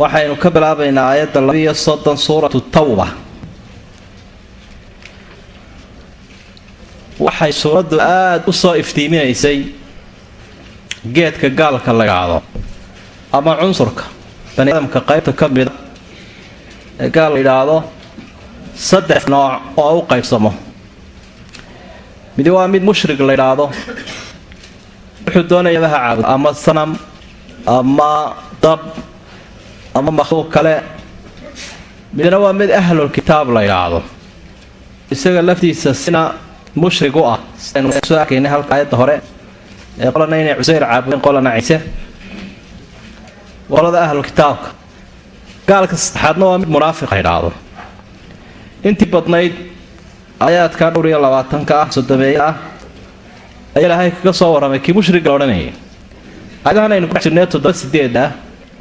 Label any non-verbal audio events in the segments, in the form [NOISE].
waxaynu ka bilaabaynaa aayadda labiiyo soddon suuratu tawba. Waxay suuraddu aada u soo iftiiminaysay geedka gaalka la gaado ama cunsurka. Bani aadamka qaybta ka mida ee gaal la yidhaahdo saddex nooc oo u qaybsamo. Midi waa mid mushrig la yidhaahdo. Wuxuu doonayaba ha caabudo ama sanam ama dab ama makhluuq kale. Midna waa mid ahlul kitaab la yidhaahdo isaga laftiisa sina mushrig u ah. Sidaynu soo arkaynay halka aayadda hore ee qolana inay cuseyr caabudeen qolana ciise. Qolada ahlul kitaabka. Gaalka saddexaadna waa mid munaafiq la yidhaahdo intii badnayd aayaadka dhowr iyo labaatanka ah sodomeeye ah ayaa ilaahay kaga soo warramay kii mushriga la odhanayay. Aayadahan aynu ku jirnay toddoba sideed ah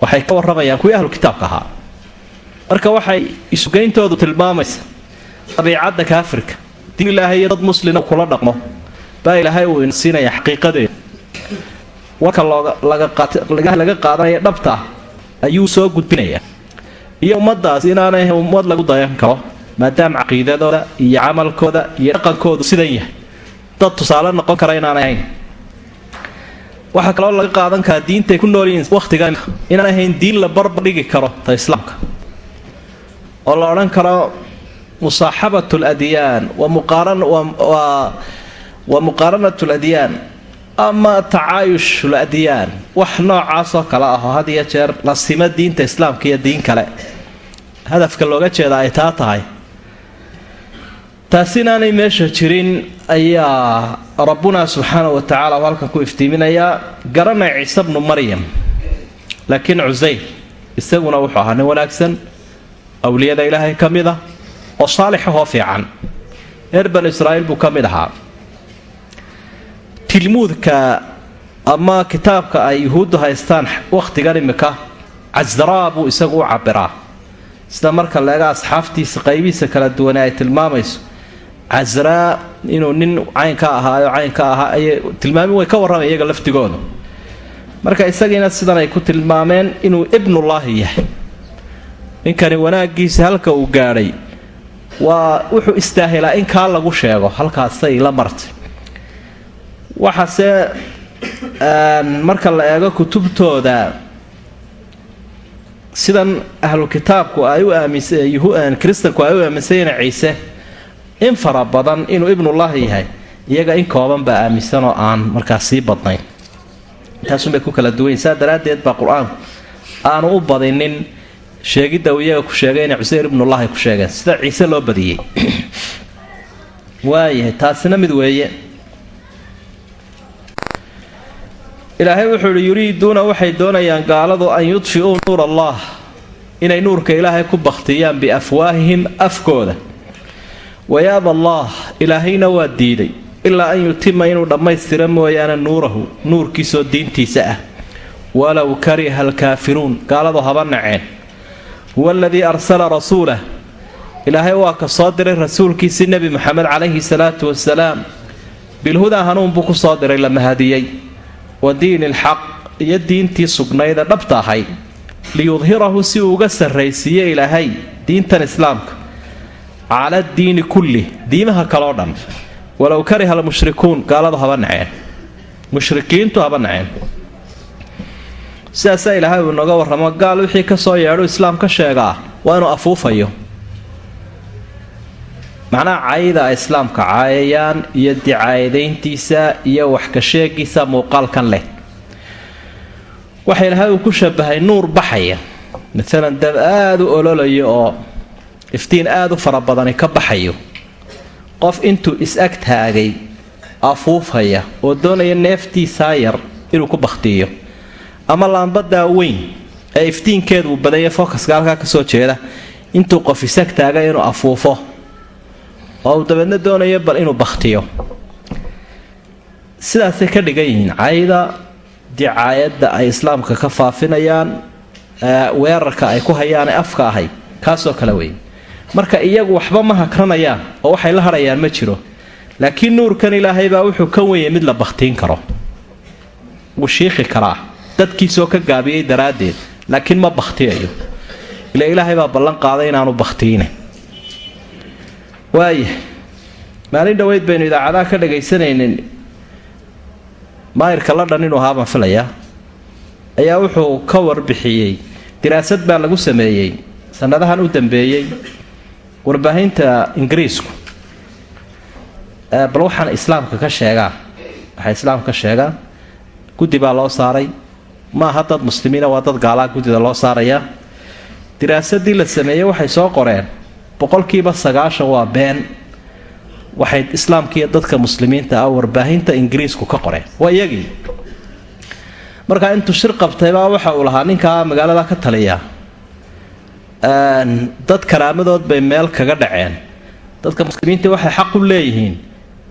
waxay ka warramayaan kuwii ahlu kitaabka ahaa. Marka waxay isugayntoodu tilmaamaysa dabiicadda kaafirka. Diin ilaahay iyo dad muslina kula dhaqmo. Baa ilaahay uu insiinaya xaqiiqadeeda warka laga qaadanaya dhabta ayuu soo gudbinaya. Iyo ummaddaas inaanay ummad lagu dayan karo maadaama caqiidadooda iyo camalkooda iyo dhaqankoodu sidan yahay. Dad tusaale noqon kara inaanay ahayn waxaa kaloo laga qaadan karaa diintay ku noolyihiin wakhtigan inaan ahayn diin la barbar dhigi karo ta islaamka. Oo la odhan karo musaaxabat ladyaan wa muqaaranat ladyaan ama tacaayush ladyaan wax noocaasoo kale aho had iyo jeer la simo diinta islaamka iyo diin kale. Hadafka looga jeeda ay taa tahay taasi inaanay meesha jirin ayaa rabbuna subxaana wa tacaala u halkan ku iftiiminayaa garanay ciise bnu maryam. Laakiin cusayr isaguna wuxuu ahaa nin wanaagsan awliyada ilaahay ka mid ah oo saalixahoo fiican. Reer banu israa'iil buu ka mid ahaa. Tilmuudka ama kitaabka ay yuhuuddu haystaan wakhtigan imika casraa buu isagu u cabiraa sida marka leega asxaaftiisa qaybihiisa kala duwane ay tilmaamayso casraa inuu nin caynka ahaayo caynka ahaa ayay tilmaamin way ka warramay iyaga laftigooda. Marka isagiina sidan ay ku tilmaameen inuu ibnullaahi yahay. Ninkani wanaaggiisa halka uu gaadhay waa wuxuu istaahilaa in kaa lagu sheego halkaasay la martay. Waxaase marka la eego kutubtooda sidan ahlu kitaabku ay u aaminskristanku ay u aaminsayen ciise in fara badan inuu ibnullaahi yahay iyaga in kooban baa aaminsan oo aan markaas sii badnayn. Intaasunbay ku kala duwanyi saa daraaddeed baa qur'aanku aanu u badinin sheegidda uu iyaga ku sheegay inay cuseyr ibnullaahi ku sheegeen. Sida ciise loo badiyey. [CLEARS THROAT] Waayahay taasina mid weeye. Ilaahay wuxuu ihi yuriiduuna waxay doonayaan gaaladu an yudfi'uu nuur allah inay nuurka ilaahay ku bakhtiyaan biafwaahihim afkooda wayaaba allah ilaahayna waa diiday. Ilaa an yutima inuu dhammaystira mooyaane nuurahu nuurkiisoo diintiisa ah. Walow kariha alkaafiruun gaaladu haba naceen. Huwa aladii arsala rasuulah ilaahay waa ka soo diray rasuulkiisii nebi moxamed calayhi salaatu wasalaam bilhudaa hanuun buu ku soo diray la mahadiyey. Wa diini alxaq iyo diintii sugnaydee dhabta ahayd liyudhirahu si uu uga sarraysiiye ilaahay diintan islaamka cala diini kulli. Diimaha kaleo dhan. Walow kariha almushrikuun gaaladu haba naceen. Mushrikiintu haba naceen. Sidaasaa ilaahay uu inooga warramo gaal wixii ka soo yeedho islaam ka sheegaa waa inuu afuufayo. Macnaha cayda ay islaamka caayayaan iyo dicaayadayntiisa iyo waxkasheegiisa muuqaalkan leh. Waxa ilaahay uu ku shabahay nuur baxaya. Maalan dab aada u ololayo oo iftiin aada u fara badani ka baxayo. Qof intuu is-ag taagay afuufaya oo doonaya neeftiisaa yar inuu ku bakhtiiyo. Ama laambadaa weyn ee iftiinkeedu uu badanya fokaska halkaa ka soo jeeda intuu qof isag taagay inuu afuufo. Oo uu dabeedna doonayo bal inuu bakhtiyo. Sidaasay ka dhigan yihiin cayda dicaayadda ay islaamka ka faafinayaan weerarka ay ku hayaane afka ahay kaasoo kale wey marka iyagu waxba ma hakranayaan oo waxay la hadhayaan ma jiro. Laakiin nuurkan ilaahay baa wuxuu ka weyay mid la bakhtiin karo. Wuu shiikhi karaa. Dadkiisoo ka gaabiyey daraaddeed. Laakiin ma bakhtiyayo. Ila ilaahay baa ballan qaaday inaanu bakhtiine. Waaya maalin dhoweyd baynu idaacadaha ka dhagaysanaynin. Maayirka ladhan inuu ahaa baan filayaa. Ayaa wuxuu ka warbixiyey. Diraasad baa lagu sameeyey. Sanadahan u dambeeyey warbaahinta ingiriisku bal waxaan islaamka ka sheegaa waxay islaamka ka sheegaan guddi baa loo saaray. Maaha dad muslimiina waa dad gaalaa guddida loo saarayaa diraasadii la sameeyey waxay soo qoreen. Boqolkiiba sagaashan waa been. Waxay islaamkiiyo dadka muslimiinta ah warbaahinta ingiriisku ka qoreen. Waa iyagii. Markaa intuu shir qabtaybaa waxa uu lahaa ninkaa magaalada ka taliya dad karaamadood bay meel kaga dhaceen. Dadka muslimiinta waxay xaq u leeyihiin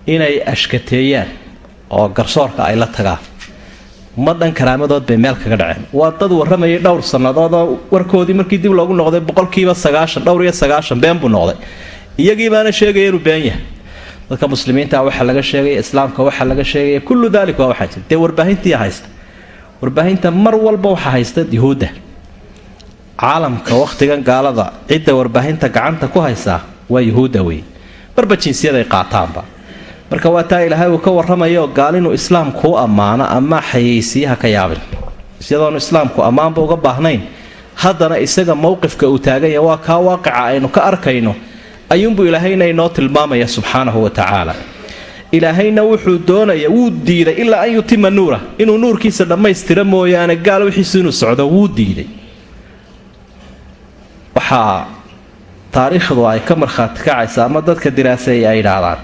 inay ashkateeyaan oo garsoorka ay la tagaan. Ummadhan karaamadood bay meel kaga dhaceen. Waa dad warramayay dhowr sannadoodoo warkoodii markii dib loogu noqday boqolkiiba sagaashan dhowr iyo sagaashan been buu noqday. Iyagii baana sheegaya inuu been yahay. Dadka muslimiinta waxaa laga sheegaya islaamka waxaa laga sheegaya kullu daalik waa waxaa jira dee warbaahintii haysta warbaahinta mar walba waxaa haysta yuhuudda caalamka wakhtigan gaalada cidda warbaahinta gacanta ku haysaa waa yuhuudda wey marba jinsiyaday qaataanba. Marka waa taa ilaahay uu ka warramayo gaal inuu islaamkuu ammaano ama xayeysiyaha ka yaabin. Iyadoonu islaamku ammaanba uga baahnayn haddana isaga mowqifka uu taaganya waa kaa waaqica aynu ka arkayno ayuunbuu ilaahayna inoo tilmaamaya subxaanahu wa tacaala. Ilaahayna wuxuu doonaya wuu diiday ilaa an yutima nuura. Inuu nuurkiisa dhammaystira mooyaane gaal wixiisu inuu socdo wuu diiday waxaa taariikhdu ay ka markhaati kacaysa ama dadka diraaseeya ay idhaahdaan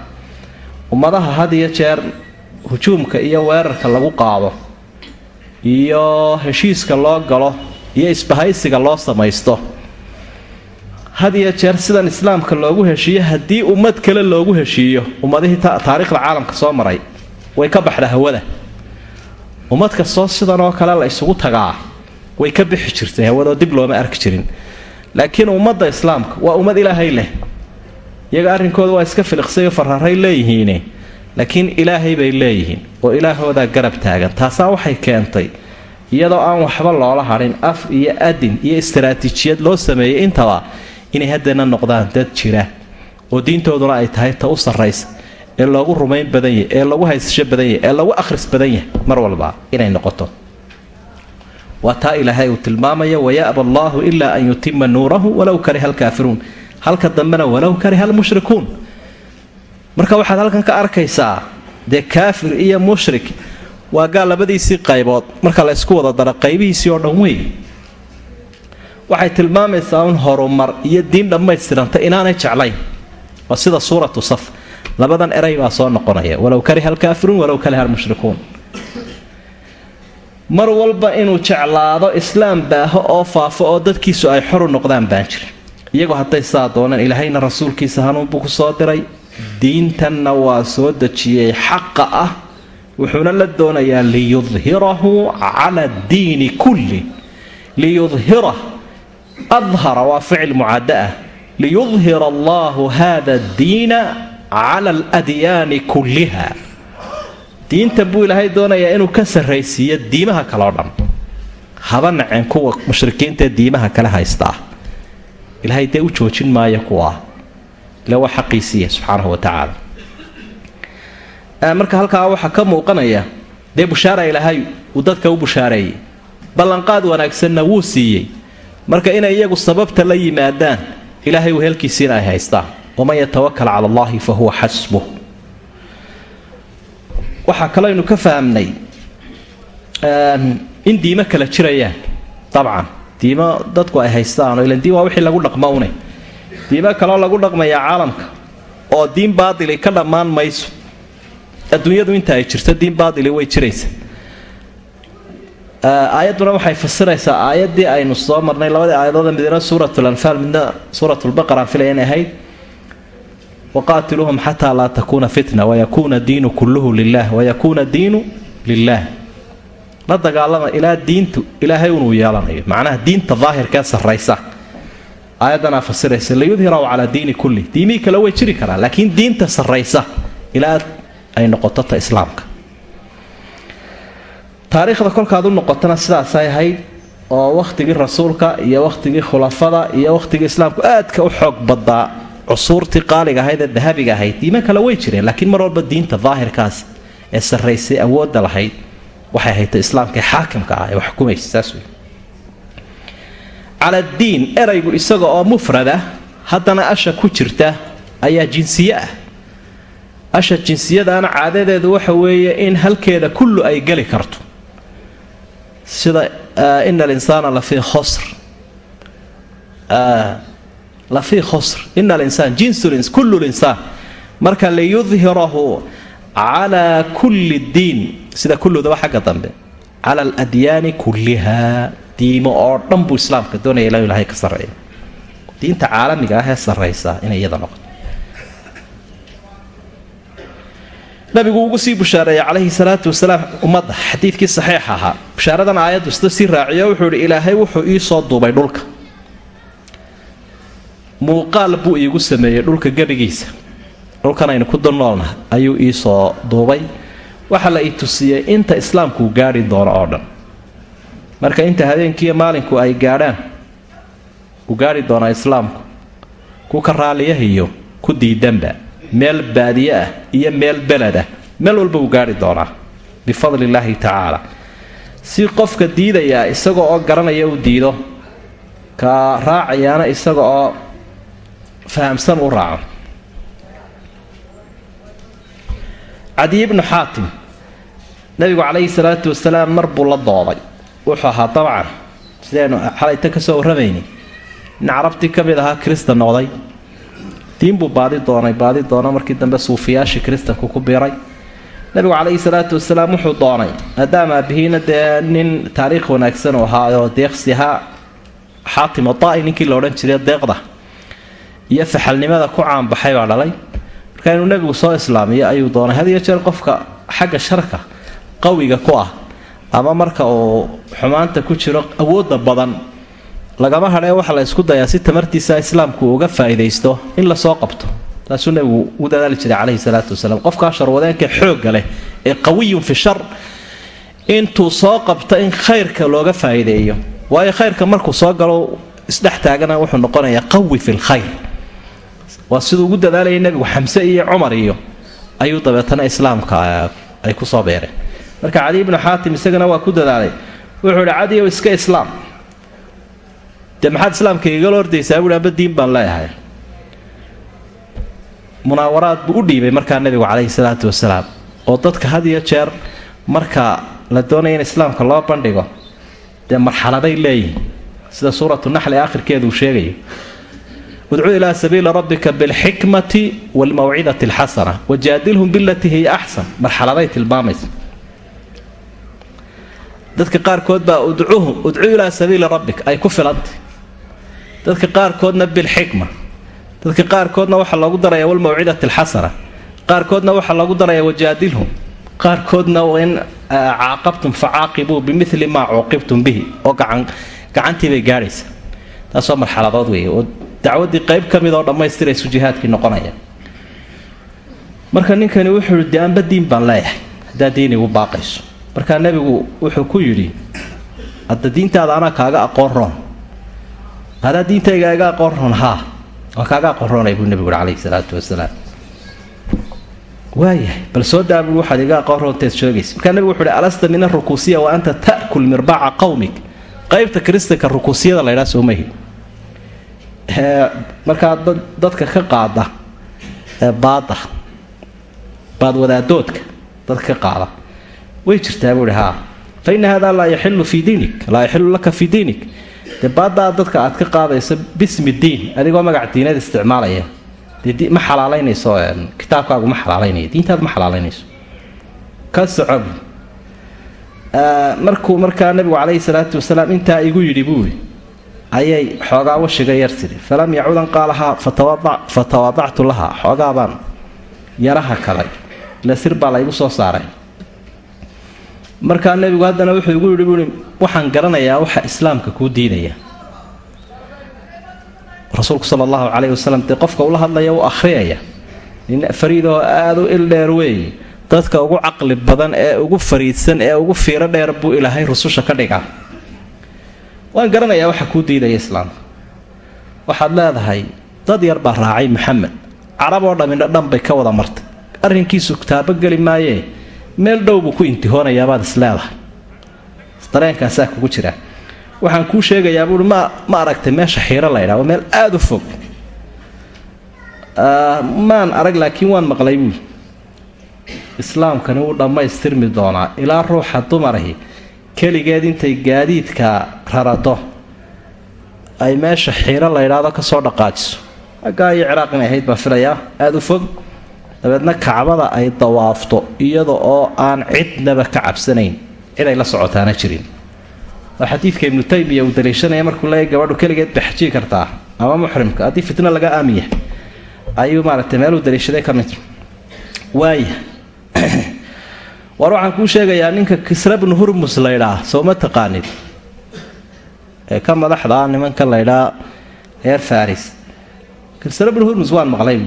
ummadaha had iyo jeer hujuumka iyo weerarka lagu qaado iyo heshiiska loo galo iyo isbahaysiga loo samaysto. Had iyo jeer sidan islaamka loogu heshiiyo haddii ummad kale loogu heshiiyo ummadihii taariikhda caalamka soo maray way ka baxda hawada. Ummad kastoo sidan oo kale la isugu tagaa way ka bixi jirtay hawadoo dib looma arki jirin laakiin ummadda islaamka waa ummad ilaahay leh. Iyaga arrinkooda waa iska filiqsayo fararay leeyihiine. Laakiin ilaahay bay leeyihiin oo ilaahoodaa garab taagan. Taasaa waxay keentay iyadoo aan waxba loola hadhin af iyo adin iyo istaraatiijiyad loo sameeyey intaba inay haddana noqdaan dad jira oo diintooduna ay tahay ta u sarraysa ee loogu rumayn badan yahy ee lagu haysasho badan yahy ee lagu akhris badan yahay mar walba inay noqoto waa taa ilaahay uu tilmaamaya waya'ba allaahu ilaa an yutima nuurahu walow kariha alkaafiruun. Halka dambena walow kariha almushrikuun. Marka waxaad halkan ka arkaysaa dee kaafir iyo mushrik waa gaal labadiisii qaybood. Marka la ysku wada dara qaybihiisii oo dhan wey waxay tilmaamaysaa un horumar iyo diin dhammaystiranta inaanay jeclayn. Waa sida suuratu saf. Labadan eray baa soo noqonaya. Walow kariha alkaafiruun walow kariha almushrikuun mar walba inuu jeclaado islaam baaho oo faafo oo dadkiisu ay xoru noqdaan baan jira. Iyagoo hadday saa dooneen ilaahayna rasuulkiisa hanuunbuu ku soo diray. Diintanna waa soo dejiyey xaqa ah. Wuxuuna la doonayaa liyudhirahu cala addiini kulli. Liyudhira adhara waa ficil mucadda ah. Liyudhira allahu hada addiina cala aladyaani kulliha diintan buu ilaahay doonayaa inuu ka sarraysiiyo diimaha kale o dhan. Haba naceen kuwa mushrikiintaee diimaha kale haystaa. Ilaahay dee u joojin maayo kuwa. Ila waa xaqiisiiya subxaanahu wa marka halkaa waxaa ka muuqanaya dee bushaara ilaahay uu dadka u bushaareeyey ballanqaad wanaagsanna wuu siiyey. Marka inay iyagu sababta la yimaadaan ilaahay uu helkiisiina ay haystaan waman yatawakal cala allahi fa huwa xasbuh waxaa kaleynu ka fahmnay in diimo kala jirayaan dabcan. Diimo dadku ay haystaan ilan diin waa wixii lagu dhaqmo une diimo kaloo lagu dhaqmayaa caalamka oo diin baadili ka dhammaan mayso. Adduunyadu inta ay jirto diin baadili way jiraysa. Aayadduna waxay fasiraysaa aayaddii aynu soo marnay labadii aayadood midna suurat lanfaal midna suurat lbaqara aan filaya inay ahayd waqaatiluuhum xataa laa takuuna fitna wayakuuna diinu kulluhu lilah wayakuuna diinu lilah la dagaalama ilaa diintu ilaahay unuu yeelanayo. Macnaha diinta daahirkee sarraysa. Aayaddanaa fasiraysa liyudhiraw calaa diini kulli. Diimihii kale way jiri karaan laakiin diinta sarraysa ilaa ay noqoto ta islaamka. Taariikhda kolkaad u noqotona sidaasay ahayd oo wakhtigii rasuulka iyo wakhtigii khulafada iyo wakhtigii islaamku aadka u xoog badaa cusuurtii qaaliga ahayd ee dahabiga ahayd diimo kale way jireen laakiin mar walba diinta daahirkaas ee sarraysay awoodda lahayd waxay haytay islaamka xaakimka ah ee wax xukumaysa saas wey caladiin eraygu isaga oo mufrada haddana asha ku jirta ayaa jinsiye ah. Asha jinsiyadaana caadadeedu waxa weeye in halkeeda kullu ay geli karto. Sida ina alinsaana lafii khosr lafii khosr ina alinsaan jinsulins kullu linsaan marka liyudhirahu calaa kulli diin. Sida kulludaba xagga dambe. Cala aladyaani kulliha. Diimo oo dhan buu islaamka doonaya ila ilahay ka sarreeya. Diinta caalamiga ah ee sarraysa inay iyada noqoto nabigu ugu sii bushaareeyay calayhi salaatu wasalaam ummadda xadiidkii saxiixa ahaa. Bushaaradan aayaddu sida sii raaciyo wuxuu ihi ilaahay wuxuu ii soo duubay dhulka muuqaal buu iigu sameeyey dhulka gebigiisa. Dhulkan aynu ku dulnoolnaha ayuu ii soo duubay. Waxa la ii tusiyey inta islaamkuu gaadhi doono oo dhan. Marka inta habeenkiiyo maalinku ay gaadhaan uu gaadhi doonaa islaamku. Ku ka raaliyahiyo ku diidanba. Meel baadiye ah iyo meel beled ah. Meel walba uu gaadhi doonaa bifadli illaahi tacaala. Si qofka diidayaa isaga oo garanaya uu diido ka raacayaana isaga oo fahamsan u raaco. Cadiy ibnu xaatim nabigu calayhi salaatu wasalaam mar buu la dooday wuxuu ahaa dabcan sidaynu xalayta ka soo warramayni. Nin carabtii ka mid ahaa kristan noqday. Diin buu baadi doonay baadi doona markii dambe suufiyaashii kristanku ku biiray. Nabigu calayhi salaatu wasalaam wuxuu doonay maadaama aabihiina dee nin taariikh wanaagsan u ahaa oo deeqsi ahaa xaatim odaai ninkii la odhan jiray deeqda iyo faxalnimada ku caanbaxay baa dhalay. Marka inuu nebigu soo islaamiyo ayuu doonay had iyo jeer qofka xagga sharka qawiga ku ah ama marka uu xumaanta ku jiro awoodda badan lagama hadhee waxaa la isku dayaa si tamartiisa islaamku uga faa'iidaysto in la soo qabto. Taasuu nebigu ugu dadaali jiray calayhi salaatu wasalaam. Qofkaa sharwadeenka xoogga leh ee qawiyun fi shar intuu soo qabto in khayrka looga faa'iideeyo waayo khayrka markuu soo galo isdhex taagana wuxuu noqonayaa qawi fi lkhayr waa siduu ugu dadaalayay nebigu xamse iyo cumar iyo ayuu dabeetana islaamka ay ku soo beereen marka cali ibnu xaatim isagana waa ku dadaalay. Wuxuu ihi cadiyow iska islaam. Dee maxaad islaamka igala ordaysaa buui amba diin baan leeyahay. Munaawaraad buu u dhiibay markaa nebigu calayhi salaatu wasalaam oo dadka had iyo jeer marka la doonaya in islaamka loo bandhigo dee marxaladay leeyihiin sida suuratu naxli aakhirkeedu uu sheegayo udcuu ilaa sabiili rabbika bilxikmati waalmawcidati alxasana wajaadilhum bilatii hiya axsan marxaladay tilmaamaysa dadka qaarkood baa udcuuhum udcuu ilaa sabiili rabbik ay ku filantay dadka qaarkoodna bilxikma dadka qaarkoodna waxaa loogu daraya walmawcidati alxasana qaarkoodna waxaa loogu daraya wajaadilhum qaarkoodna in caaqabtum facaaqibuu bimili maa cuuqibtum bihi oo gacantiibay gaadhaysa taasoo marxaladood weeye oo dacwaddii qayb ka mid oo dhammaystiraysu jihaadkii noqonaya marka ninkani wuxuu ihi de diin baan leeyahay haddaa diin igu baaqayso. Markaa nebigu wuxuu ku yidhi hadda diintaada anaa kaaga aqoon roon adaa diintayga iga aqoon roon haa waa kaaga aqoon roonay buu nebigu uhi calayhi salaatu wasalaam. Waayahay bal soo daa waxaad iga aqoon roonteed sheegaysa. Markaa nebigu wuxu uhi alasta min arukuusiya wa anta ta'kul mirbaaca qawmik? Qaybta kristanka rukuusiyada laydhaa soomahi markaa dadka ka qaada baada baad wadaadoodka dadka ka qaada way jirtaa buuhi haa fa ina hada laa yaxilu fii diinik laa yaxilu laka fii diinik. Dee baaddaa dadka aad ka qaadayso bismi diin adigoo magac diinada isticmaalaya ma xalaalaynayso kitaabkaagu ma xalaalaynaya diintaadu ma xalaalaynayso ka socob markuu markaa nabigu calayhi salaatu wasalaam intaa igu yidhi buui ayay xoogaa washiga yar tidhi falam yacudan qaalahaa fatawaadactu laha xoogaabaan yaraha kalay ila sir baa laygu soo saaray. Markaa nebigu haddana wuxuu igu yidhi buui waxaan garanayaa waxa islaamka kuu diidaya. Rasuulku sala allahu caleyhi wasalam dee qofka ula hadlaya u akhriyaya nin fariidoo aada u ildheer weeye dadka ugu caqli badan ee ugu fariidsan ee ugu fiiro dheer buu ilaahay rususha ka dhigaa waan garanayaa waxa kuu diidaya islaamka. Waxaad leedahay dad yar baa raacay maxamed. Carab oo dhammina dhan bay ka wada martay. Arrinkiisu taabogeli maayee meel dhow buu ku intihoonayabaad is dareenkaasaa kugu jira. Waxaan kuu sheegayaa ma ma aragtay meesha xiiro la ydhaa waa meel aada u fog. Maan arag laakiin waan maqlay buui islaamkani wuu dhammaystirmi doonaa ilaa ruuxa dumarahi keligeed intay gaadiidka rarato ay meesha xiiro la ydhaado ka soo dhaqaajiso. Aggaa iyo ciraaq inay ahayd baan filayaa. Aada u fog dabeedna kacbada ay dawaafto iyada oo aan cidnaba ka cabsanayn cid ay la socotaana jirin. Xadiidka ibnu taymiya uu daliishanaya markuu leeyahy gabadhu keligeed bay kartaa ama muxrimka. Haddii fitno laga aamiya ayuu maaragtay meeluu daliishaday ka mid. Waaya war waxaan kuu sheegayaa ninka kisra bnu hurmus laydhaa soo ma taqaanid? Ee ka madaxdaa nimanka laydhaa reer faris kisra bnu hurmus waan maqlay.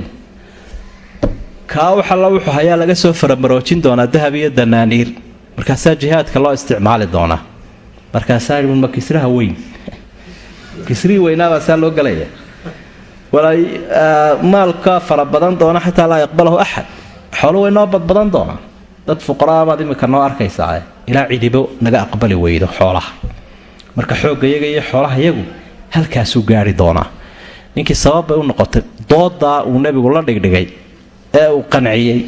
Kaa waxalla wuxuu hayaa laga soo faramaroojin doonaa dahab iyo danaaniir. Markaasaa jihaadka loo isticmaali doonaa. Markaasaa ma kisraha weyn. Kisrihii weynaabaasaa loo gelaya walay maalka fara badan doona xataa laa yaqbalahu axad xoolo way noo badbadan doonaa dad fuqaraabaad imika noo arkaysaa ilaa cidibo naga aqbali weydo xoolaha. Marka xoogga yaga iyo xoolaha yagu halkaasuu gaari doonaa. Ninkii sababbay u noqotay doodaa uu nebigu la dhigdhigay ee uu qanciyey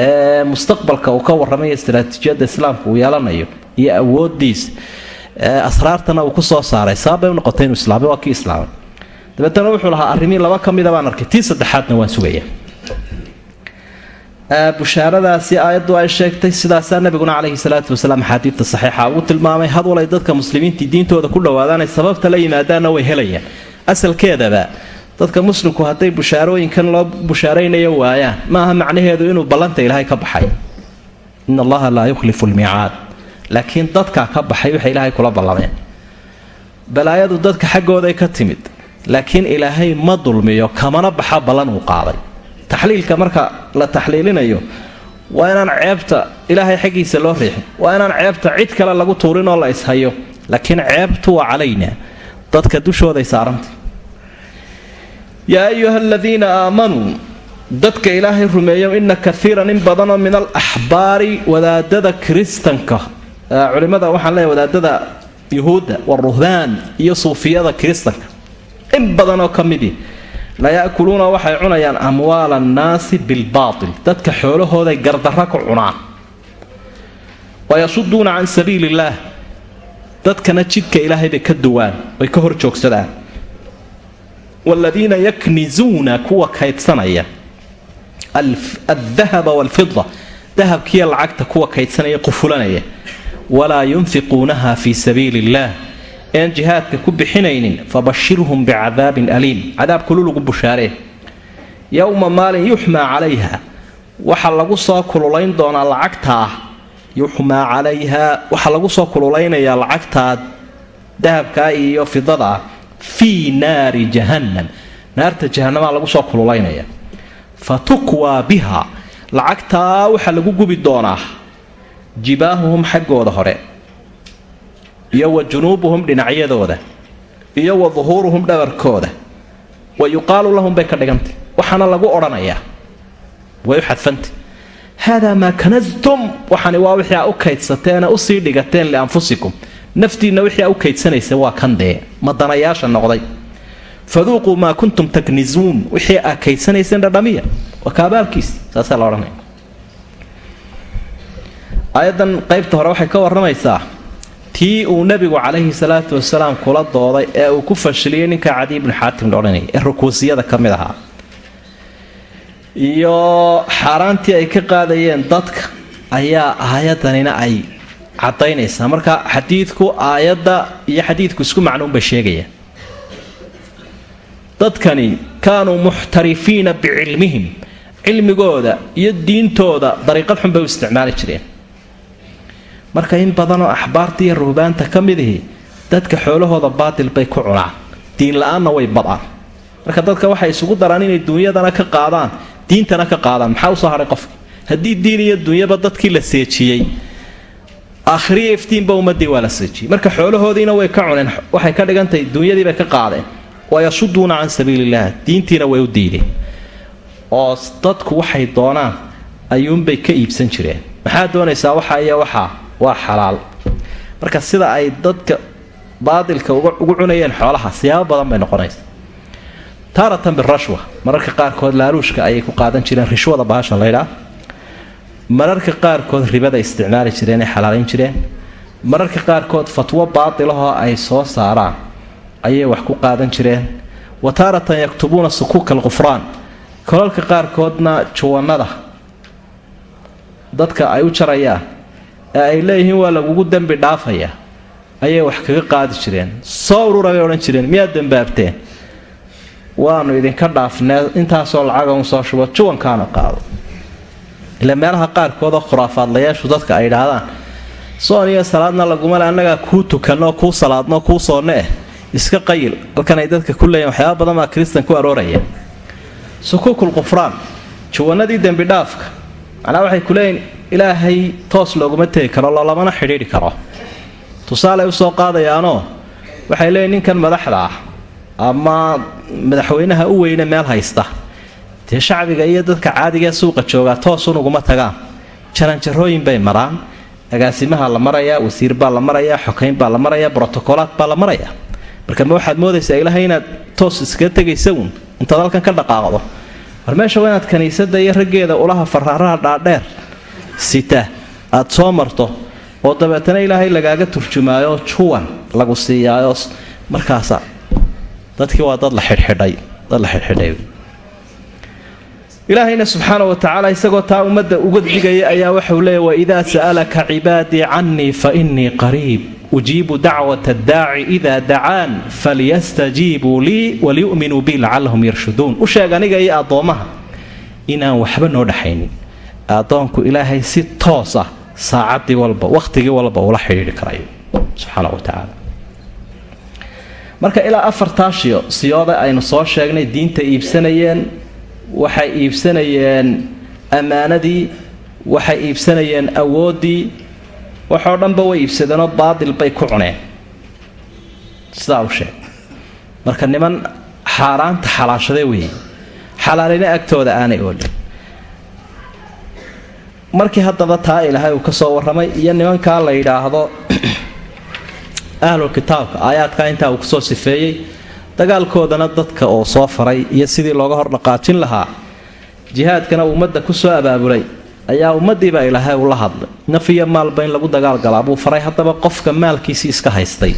ee mustaqbalka uu ka warramay istaraatiijiyadda islaamka uu yeelanayo iyo awoodiisa asraartana uu ku soo saaray. Sababbay u noqotay inuu islaamay waa kii islaamay. Dabeetana wuxuu lahaa arrimii laba ka mida baan arkay tii saddexaadna waan sugaya bushaaradaasi aayaddu ay sheegtay sidaasaa nabiguna caleyhi salaatu wasalaam axaadiidta saxiixa ugu tilmaamay had walay dadka muslimiintii diintooda ku dhowaadaanay sababta la yimaadaanna way helayaan. Asalkeedaba dadka muslimku hadday bushaarooyinkan loo bushaaraynayo waayaan maaha macnaheedu inuu ballanta ilaahay ka baxay? In allaha laa yukhlifu lmiicaad laakiin dadkaa ka baxay waxay ilaahay kula ballameen. Balaayadu dadka xaggooday ka timid laakiin ilaahay ma dulmiyo kamana baxa ballan uu qaaday. Taxliilka marka la taxliilinayo. Waa inaan ceebta ilaahay xaggiisa loo riixin. Waa inaan ceebta cid kale lagu tuurin oo la ishayo. Laakiin ceebtu waa calayna. Dadka dushooday saarantay. Yaa ayuha aladiina aamanuu dadka ilaahay rumeeyo ina kaiiran in badanoo min al axbaari wadaadada kiristanka culimada waxaan leeyahy wadaadada yuhuudda waruhbaan iyo suufiyada kiristanka in badanoo ka midii laya'kuluuna waxay cunayaan amwaala annaasi bilbaatil. Dadka xoolahooday gardarra ku cunaan. Wayasuduuna can sabiili illaah dadkana jidka ilaahay bay ka duwaan way ka hor joogsadaan. Waaladiina yaknizuuna kuwa kaydsanaya. Aldahaba waalfida dahabkiiyo lacagta kuwa kaydsanaya qufulanaya walaa yunfiquunaha fii sabiili illaah ean jihaadka ku bixinaynin fabashirhum bicadaabin aliim. Cadaab kululugu bushaaree yowma maalin yuxmaa calayha. Waxaa lagu soo kululayn doonaa lacagtaa yuxmaa calayha. Waxaa lagu soo kululaynayaa lacagtaa dahabkaa iyo fidadaa fii naari jahannam. Naarta jahanamaa lagu soo kululaynaya. Fa tukwaa biha. Lacagtaa waxaa lagu gubi doonaa. Jibaahuhum xaggooda hore iyo wa junuubuhum dhinacyadooda iyo wa duhuuruhum dhabarkooda. Wa yuqaalu lahum bay ka dhigantay waxaana lagu odhanayaa. Way u xadfantay haadaa maa kanastum waxani waa wixii aa u kaydsateena u sii dhigateen lianfusikum naftiinna wixii aa u kaydsanaysa waa kan dee. Madanayaasha noqday. Faduuquu maa kuntum taknizuun wixii aa kaydsanayseen dhadhamiya. Waa kaabaalkiis. Saasaa la odhanaya. Aayaddan qaybta hore waxay ka warramaysaa tii uu nebigu calayhi salaatu wasalaam kula dooday ee uu ku fashiliyey ninka cadi ibnu xaatim la odhanayay ee rukuusiyada ka mid ahaa. Iyo xaaraantii ay ka qaadayeen dadka ayaa aayaddanina ay caddaynaysaa. Marka xadiidku aayadda iyo xadiidku isku macnuunbay sheegayaan dadkani kaanuu muxtarifiina bicilmihim. Cilmigooda iyo diintooda dariiqad xun bay u isticmaali jireen marka in badanoo axbaarta iyo ruhbaanta ka midihi dadka xoolahooda baatil bay ku cunaan. Diin la'aanna way badaan. Marka dadka waxay isugu daraan inay duunyadana ka qaadaan diintana ka qaadaan. Maxaa u soo hadhay qofka? Haddii diin iyo dunyaba dadkii la seejiyey akhriyo iftiinba ummadii waa la seejiyey. Marka xoolahoodiina way ka cuneen waxay ka dhigantahay duunyadiibay ka qaadeen. Wayasuduuna can sabiiliillah diintiina way u diideen. Oo dadku waxay doonaan ayuunbay ka iibsan jireen. Maxaa doonaysaa waxa iyo waxaa waa xalaal. Marka sida ay dadka baadilka ugu cunayeen xoolaha siyaabo badan bay noqonaysa. Taaratan birashwa mararka qaarkood laaluushka ayay ku qaadan jireen rishwada bahashan laydhaa mararka qaarkood ribada isticmaali jireen ay xalaalayn jireen. Mararka qaarkood fatwo baatilahoo ay soo saaraan ayay wax ku qaadan jireen. Wa taaratan yaktubuuna sukuuka alqufraan kolalka qaarkoodna juwanada dadka ay u jarayaan ee ay leeyihiin waa lagugu dembi dhaafayaa ayay wax kaga qaadi jireen. Soo urura bay odhan jireen miyaad dembaabteen? Waanu idinka dhaafnee intaasoo lacaga un soo shubo juwankaana qaado. Ila meelaha qaarkoodoo khuraafaadlayaashu dadka ay idhaahdaan soon iyo salaadna lagumale annagaa kuu tukanoo kuu salaadno kuu soonne eh. Iska qayil halkan ay dadka ku leeyihiin waxyaaba badan baa kristan ku arooraya. Sukuukul qufraan dembidhaafka macnaa waxay ku leeyihiin ilaahay toos looguma tegi karo lolamana xidhiidhi karo. Tusaale u soo qaadayaanoo waxay leeyihiin ninkan madaxda ah ama madaxweynaha u weyne meel haysta. Dee shacbiga iyo dadka caadigaee suuqa joogaa toosun uguma tagaan jaranjarooyin bay maraan agaasimaha la marayaa wasiir baa la marayaa xokayn baa la marayaa brotocolaad baa la marayaa marka ma waxaad moodaysaa ilaahay inaad toos iskaga tegaysa uun? Intaad halkan ka dhaqaaqdo. War meesha waa inaad kiniisada iyo raggeeda ulaha faraaraha dhaadheer sita. Aad soo marto oo dabeetana ilaahay lagaaga turjumaayo juwan lagu siiyaayo markaasa dadkii waa dad la xidhxidhay dad la xidhxidhay. Ilaahayna subxaana wa tacaala isagoo taa ummadda uga digaya ayaa waxau leeya waidaa sa'alaka cibaadii cannii fa innii qariib. Ujiibu dacwata addaaci idaa dacaan falyastajiibuu lii waliyu'minuu bii lacallahum yarshuduun u sheeg aniga iyo addoommaha inaan waxba noo dhaxaynin addoonku ilaahay si toos ah saacaddii walba wakhtigii walba ula xidhiidhi karayo. Subxaana wa tacaala marka ilaa afartaa shiyo aynu soo sheegnay diinta iibsanayeen waxay iibsanayeen ammaanadii waxay iibsanayeen awooddii waxoo dhanba way iibsadeenoo baadil bay ku cuneen. Sidaa u sheeg. Marka niman xaaraanta xalaashade weeye xalaalina agtooda aanay oolin markii haddaba taa ilaahay uu ka soo warramay iyo nimankaa la yidhaahdo ahlul kitaabka aayaadkaa intaa uu ku soo sifeeyey dagaalkoodana dadka oo soo faray iyo sidii looga hor dhaqaajin lahaa jihaadkana ummadda ku soo abaabulay ayaa ummadiiba ilaahay ula hadlay. Naf iyo maalba in lagu dagaalgalaa buu faray haddaba qofka maalkiisii iska haystay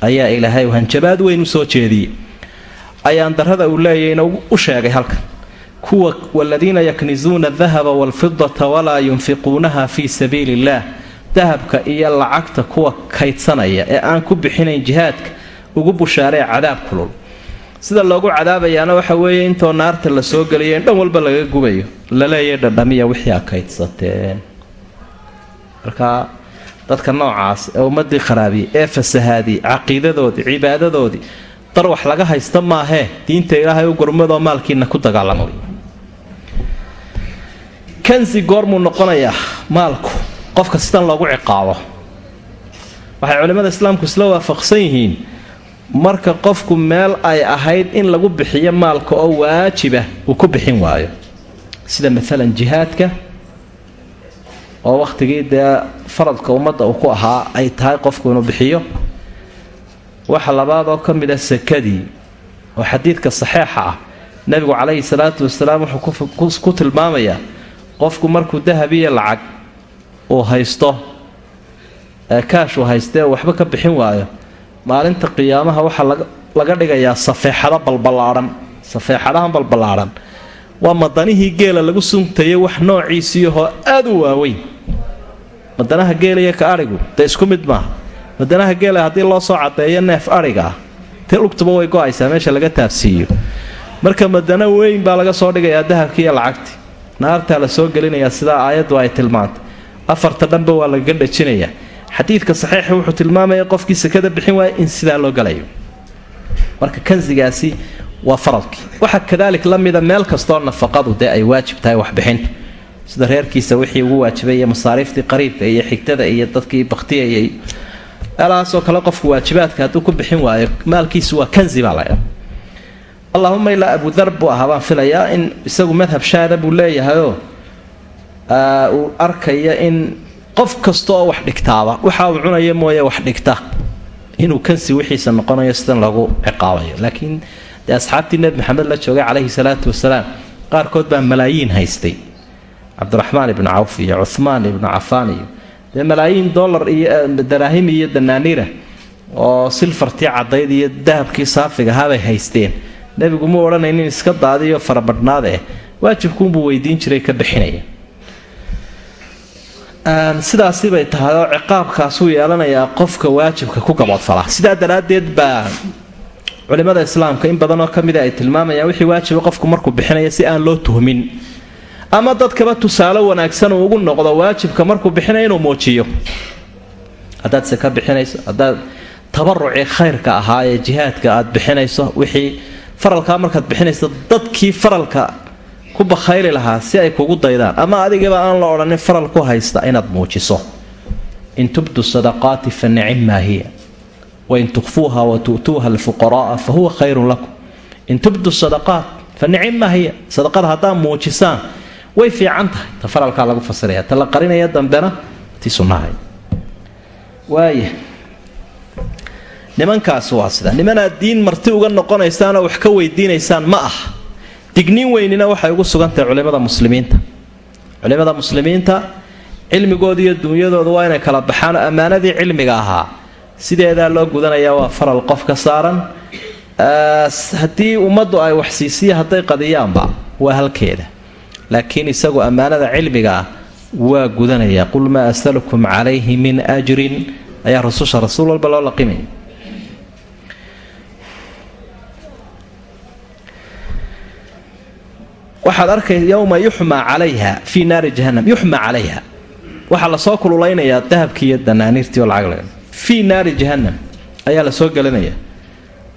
ayaa ilaahay hanjabaad weyn u soo jeediyey. Ayaan darada uu leeyahayna u sheegay halkan kuwa waladiina yaknizuuna adahaba waalfidata walaa yunfiquunaha fii sabiili illaah dahabka iyo lacagta kuwa kaydsanaya ee aan ku bixinayn jihaadka ugu bushaaree cadaab kulul. Sida loogu cadaabayaana waxa weeye intoo naarta la soo geliyo in dhan walba laga gubayo. Laleeya dhadhamiya wixii a kaydsateen. Marka dadka noocaas ee ummadii kharaabiyey ee fasahaadiyey caqiidadoodii cibaadadoodii dar wax laga haysta maahee diinta ilaahay u gurmadoo maalkiina ku dagaalamo kansi goormuu noqonayaa maalku qofka sidan loogu ciqaabo. Waxay culimmada islaamku isla waafaqsan yihiin marka qofku meel ay ahayd in lagu bixiyo maalka oo waajiba uu ku bixin waayo. Sida maalan jihaadka oo wakhtigii dee faradka ummadda uu ku ahaa ay tahay qofku inuu bixiyo. Waxa labaad oo ka mid a sakadii oo xadiidka saxeixa ah. Nebigu calayhi salaatu wasalaam wuxuu ku tilmaamayaa qofku markuu dahab iyo lacag uu haysto ee uu haystee waxba ka bixin waayo maalinta qiyaamaha waxaa laga dhigayaa safeexado balballaadhan safeexadahan balballaadhan waa madanihii geela lagu suntayay wax noociisiiyahoo aad u waaweyn. Madanaha geela iyo ka adhigu dee isku mid maaha. Madanaha geela haddii loo soo caddeeyo neef adhiga ah te lugtuba way go'aysaa meesha laga taabsiiyo. Marka madano weyn baa laga soo dhigayaa dahabkii iyo lacagtii naartaa la soo gelinayaa sidaa aayaddu ay tilmaantay. Afarta dhanba waa lagaga dhajinayaa xadiidka saxiixa wuxuu tilmaamaya qofkii sekada bixin waaya in sidaa loo galayo. Marka kansigaasi waa faralkii. Waxaa kadaalik la mida meel kastoo nafaqadu dee ay waajib tahay waxbixinta sida reerkiisa wixii ugu waajibay iyo masaariiftii qariibka iyo xigtada iyo dadkii bakhtiyayay meelahaasoo kale qofku waajibaadka hadduu ku bixin waayo maalkiisu waa kanzi baa laydha allahuma ilaa abudar buu ahaa baan filayaa in isagu madhab shaada buu leeyahayoo uu arkaya in qof kasta oo wax dhigtaaba waxa uu cunaya mooye wax dhigta inuu kansi wixiisa noqonayo sidan lagu ciqaabayo. Laakiin dee asxaabtii nebi maxamed la joogay calayhi salaatu wasalaam qaarkood baa malaayiin haystay. Cabdiraxmaan ibnu cawf iyo cuhmaan ibnu cafaan iyo dee malaayiin dollar iyo daraahim iyo danaaniira oo silfartii caddayd iyo dahabkii saafiga ahaabay haysteen nebigu mu odhanaynin iska daadiyo farabadhnaad eh waajibkuunbuu weydiin jiray ka bixinaya. Sidaasi bay tahay oo ciqaabkaasuu yeelanayaa qofka waajibka ku gaboodfala sidaa daraaddeed baa culimada islaamka in badanoo ka mida ay tilmaamayaan wixii waajiba qofku markuu bixinaya si aan loo tuhmin. Ama dadkaba tusaale wanaagsan uu ugu noqdo waajibka markuu bixinaya inuu muujiyo. Haddaad se ka bixinayso haddaad tabarucii khayrka ahaa ee jihaadka aad bixinayso wixii faralkaa markaad bixinayso dadkii faralka ku bakhayli lahaa si ay kugu daydaan. Ama adigaba aan la odhanin faral ku haysta inaad muujiso. In tubdu sadaqaati fa nicimmaa hiya. Wain tukfuuha wa alfuqara'a fa huwa khayrun lakum. In tubdu sadaqaat fa nicimmaa hiya. Sadaqada haddaad muujisaan way fiican tahay. Ta faralkaa lagu fasiraya ta la qarinaya dambena ti sunnahay. Waaya nimankaas waa sida. Nimanaad diin marti uga noqonaysaanoo wax ka weydiinaysaan ma ah. Digniin weynina waxay ugu sugantahay culimada muslimiinta. Culimada muslimiinta cilmigooda iyo dunyadooda waa inay kala baxaan. Oo ammaanadii cilmiga ahaa sideedaa loo gudanayaa waa faral qof ka saaran haddii ummaddu ay waxsiisiya hadday qadiyaanba waa halkeeda. Laakiin isagu ammaanada cilmiga ah waa gudanaya. Qul maa asalukum calayhi min ajrin. Ayaa rasusha rasuul walba loo laqimaya waxaad arkay yowma yuxmaa calayha fii naari jahanam yuxmaa calayha. Waxaa la soo kululeynayaa dahabkii iyo danaaniirtii oo lacag laga fii naari jahanam ayaa la soo gelinaya.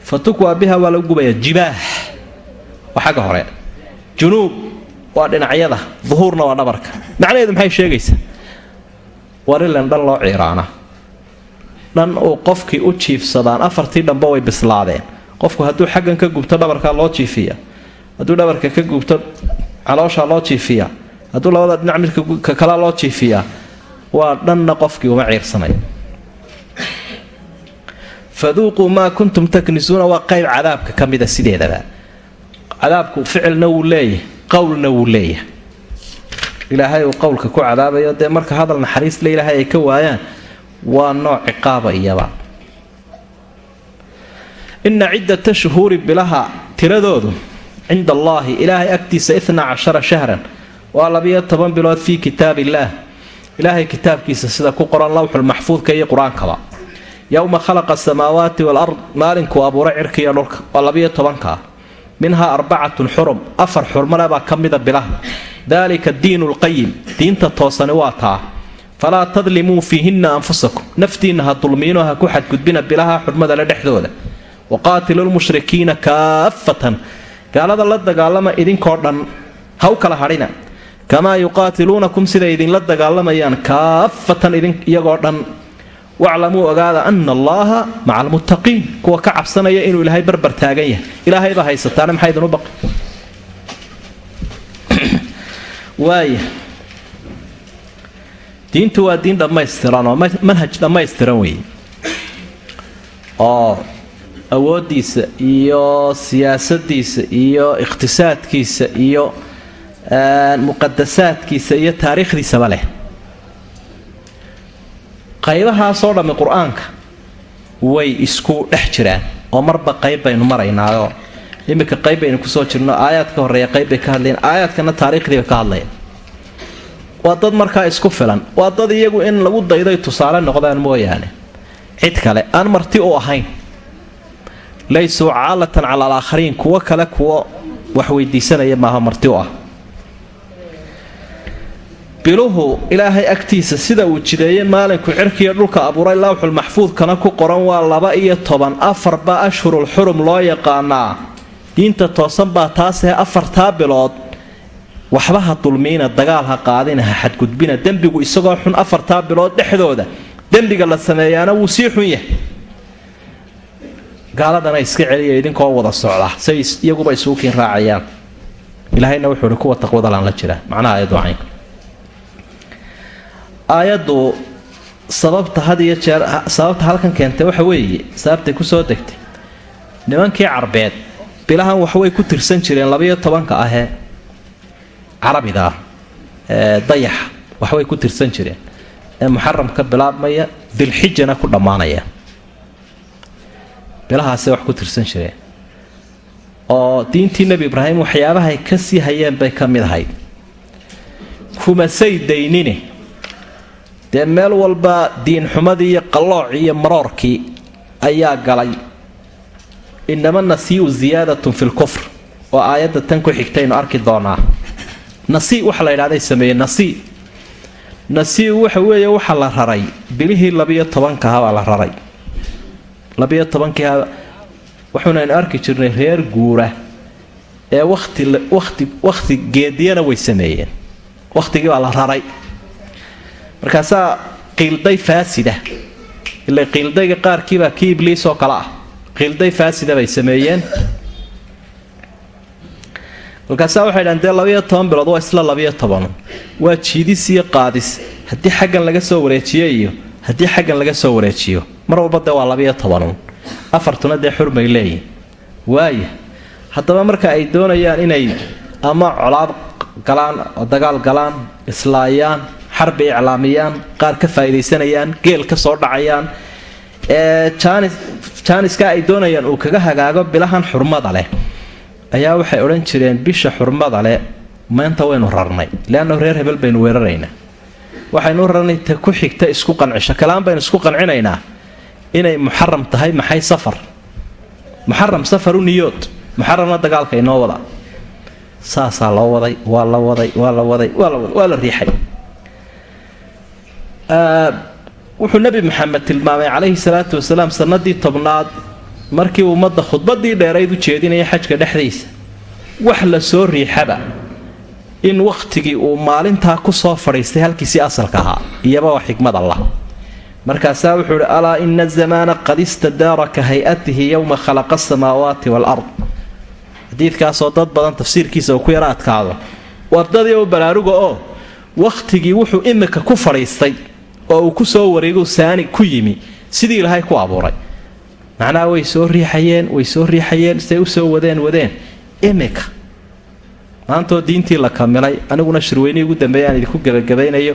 Fa biha waa lagu gubaya jibaax waa xagga hore. Junuub waa dhinacyada duhuurna waa dhabarka. Macnaheedu maxay sheegaysaa? Warilan dhan loo ciiraana. Dhan uu qofkii u jiifsadaan afartii dhanba way bislaadeen. Qofku hadduu xaggan ka gubto dhabarkaa loo jiifiya hadduu dhabarka ka gubto calooshaa loo jiifiyaa. Hadduu labada dhinac midka kalea loo jiifiyaa waa dhanna qofkii uma ciirsanayo faduuquu maa kuntum taknisuuna waa qayb cadaabka ka mida sideedaba. Cadaabku ficilna wuu leeyahay qowlna wuu leeyahay. Ilaahay uu qowlka ku cadaabayo dee marka hadal naxariisle ilaahay ay ka waayaan waa nooc ciqaaba iyaba. Ina ciddata shuhuuri bilaha tiradoodu cinda allaahi ilaahay agtiisa ina cashara shahran waa labiyo toban bilood fii kitaab illaah ilaahay kitaabkiisa sida ku qoran lawxulmaxfuudka iyo qur'aankaba yowma khalaqa asamaawaati walard maalinkuu abuuray cirkiiyo dhulka waa labiyo tobankaa minhaa arbacatun xurum afar xurmale baa ka mida bilaha. Daalika diinu lqayim diinta toosani waa taa. Falaa tadlimuu fiihinna anfusakum naftiinna ha dulmiino ha ku xadgudbina bilaha xurmadale dhexdooda. Waqaatilu lmushrikiina kaafatan gaalada la dagaalama idinkoo dhan ha u kala hadhina. Kamaa yuqaatiluunakum siday idinla dagaalamayaan kaafatan iyagoo dhan. Waclamuu ogaada ana allaaha maca almuttaqiin kuwa ka cabsanaya inuu ilaahay barbar taagan yahay. Ilaahay baa haysataane maxaa idinu baqi? [CLEARS THROAT] Waaya diintu waa diin dhammaystiran oo manhaj dhammaystiran weeye. Oo awooddiisa iyo siyaasadiisa iyo ikhtisaadkiisa iyo muqadasaadkiisa iyo taariikhdiisaba leh. Qaybahaasoo dhammi qur'aanka way isku dhex jiraan oo marba qayb baynu maraynaayoo. Iminka qayb baynu ku soo jirno aayaadka horreeya qayb bay ka hadlayeen aayaadkana taariikhdii bay ka hadlayeen waa dad markaa isku filan waa dad iyagu in lagu dayday tusaale noqdaan mooyaane. Cid kale aan marti u ahayn laysuu caalatan cala alaakhariin kuwo kale kuwo wax weydiisanaya maaha marti u ah biluhu ilaahay agtiisa sida uu jideeyey maalinku cirkiiyo dhulka abuuray lawxul maxfuudkana ku qoran waa laba iyo toban afarba ashhurul xurum loo yaqaanaa diinta toosan baa taasee afartaa bilood waxba ha dulmiina dagaal ha qaadina ha xadgudbina dembigu isagoo xun afartaa bilood dhexdooda dembiga la sameeyaana wuu sii xun yahay gaaladana iska celiya idinkoo wada socda. Say iyaguba isuukiin raacayaan. Ilaahayna wuxuu ihi kuwa taqwadalaan la jira. Macnaha ayaddu caynka aayaddu sababta had iyo jeer sababta halkan keentay waxa weeye sababtay ku soo degtay. Nimankii carbeed bilahan waxbay ku tirsan jireen labayo tobanka ahee carabiga ah ee dayaxa waxbay ku tirsan jireen. Ee muxaram ka bilaabmaya dilxijana ku dhammaanaya bilahaasay wax ku tirsan jireen oo diintii nebi ibraahim waxyaabahay ka sii hayeen bay ka mid ahayd. Kumasay daynine. Dee meel walba diinxumadii iyo qalloocii iyo maroorkii ayaa galay. Inama nasiiu ziyaadatun fi lkufr oo aayadda tan ku xigtaynu arki doonaa. Nasii waxa la ydhahday sameeyey nasii nasii waxa weeye waxa la raray. Bilihii labiyo tobankahabaa la raray labiyo tobankiiha waxuunaynu arki jirnay reer guura ee wati wati geediyana way sameeyeen. Wakhtigii baa la raray. Markaasaa qiilday faasida. Ila qiildayga qaarkiibaa kii ibliis oo kale ah. Qiilday faasida bay sameeyeen. Markaasaa waxay dhahan dee labayo toban bilood waa isla labayo toban. Waa jiidis iyo qaadis. Haddii xaggan laga soo wareejiyo iyo haddii xaggan laga soo wareejiyo mar walba dee waa labayo tobanuun afartuna dee xurmay leeyihiin waaya haddaba marka ay doonayaan inay ama colaad galaan dagaal galaan islaayaan xarbi iclaamiyaan qaar ka faa'iidaysanayaan geel ka soo dhacayaan jaaniska ay doonayaan uu kaga hagaago bilahan xurmada leh. Ayaa waxay odhan jireen bisha xurmada leh maanta waynu rarnay leanna reer hebel baynu weeraraynaa waxaynu rarnay ta ku xigta isku qancisho kalaan baynu isku qancinaynaa. Inay muxaram tahay maxay safar? Muxaram safaru niyood. Muxaramna dagaalka inoo wada saasaa loo waday waa la waday waa la waday waa la waday waa la riixay. Wuxuu nebi maxamed tilmaamay calayhi salaatu wasalaam sanadii tobnaad markii ummadda khudbadii dheerayd u jeedinaya xajka dhexdiisa. Wax la soo riixaba in wakhtigii uu maalintaa ku soo fadhiistay halkiisii asalka ahaa. Iyaba waa xikmad allah. Markaasaa wuxuu ihi alaa ina azamaana qad istadaara ka hay'atihi yowma khalaqa asamaawaati waalard xadiidkaasoo dad badan tafsiirkiisa uu ku yaro adkaado. Wardadii oo baraaruga oo wakhtigii wuxuu imika ku fadhiistay oo uu ku soo wareegu saani ku yimi. Sidii ilaahay ku abuuray. Macnaha way soo riixayeen way soo riixayeen siday u soo wadeen wadeen. Imika maantoo diintii la kamilay aniguna shirweynihii ugu dambeeya aan idinku gebagabaynayo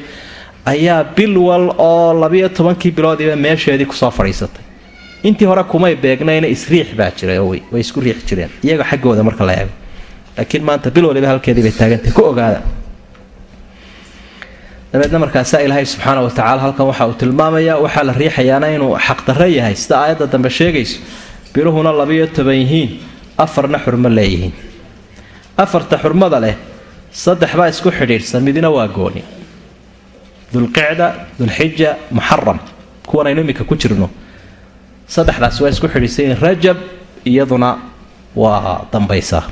ayaa bil wal oo labiyo tobankii biloodiiba meesheedii ku soo fadhiisatay. Intii hore kumay beegnayna isriix baa jiray oo way isku riix jireen iyaga xaggooda marka la eego. Laakiin maanta bil waliba halkeedii bay taagantay ku ogaada. Dabeedna markaasaa ilaahay subxaana wa tacaala halkan waxa uu tilmaamayaa waxaa la riixayaana inuu xaqdarro yahay. Sida aayadda dambe sheegayso biluhuna labiyo toban yihiin afarna xurmo leeyihiin afarta xurmada leh saddex baa isku xidhiidhsan midina waa gooni. Dulqicda dulxija muxaram kuwan aynu iminka ku jirno. Saddexdaas waa isku xidhiidhsan yihiin rajab iyaduna waa dambaysaa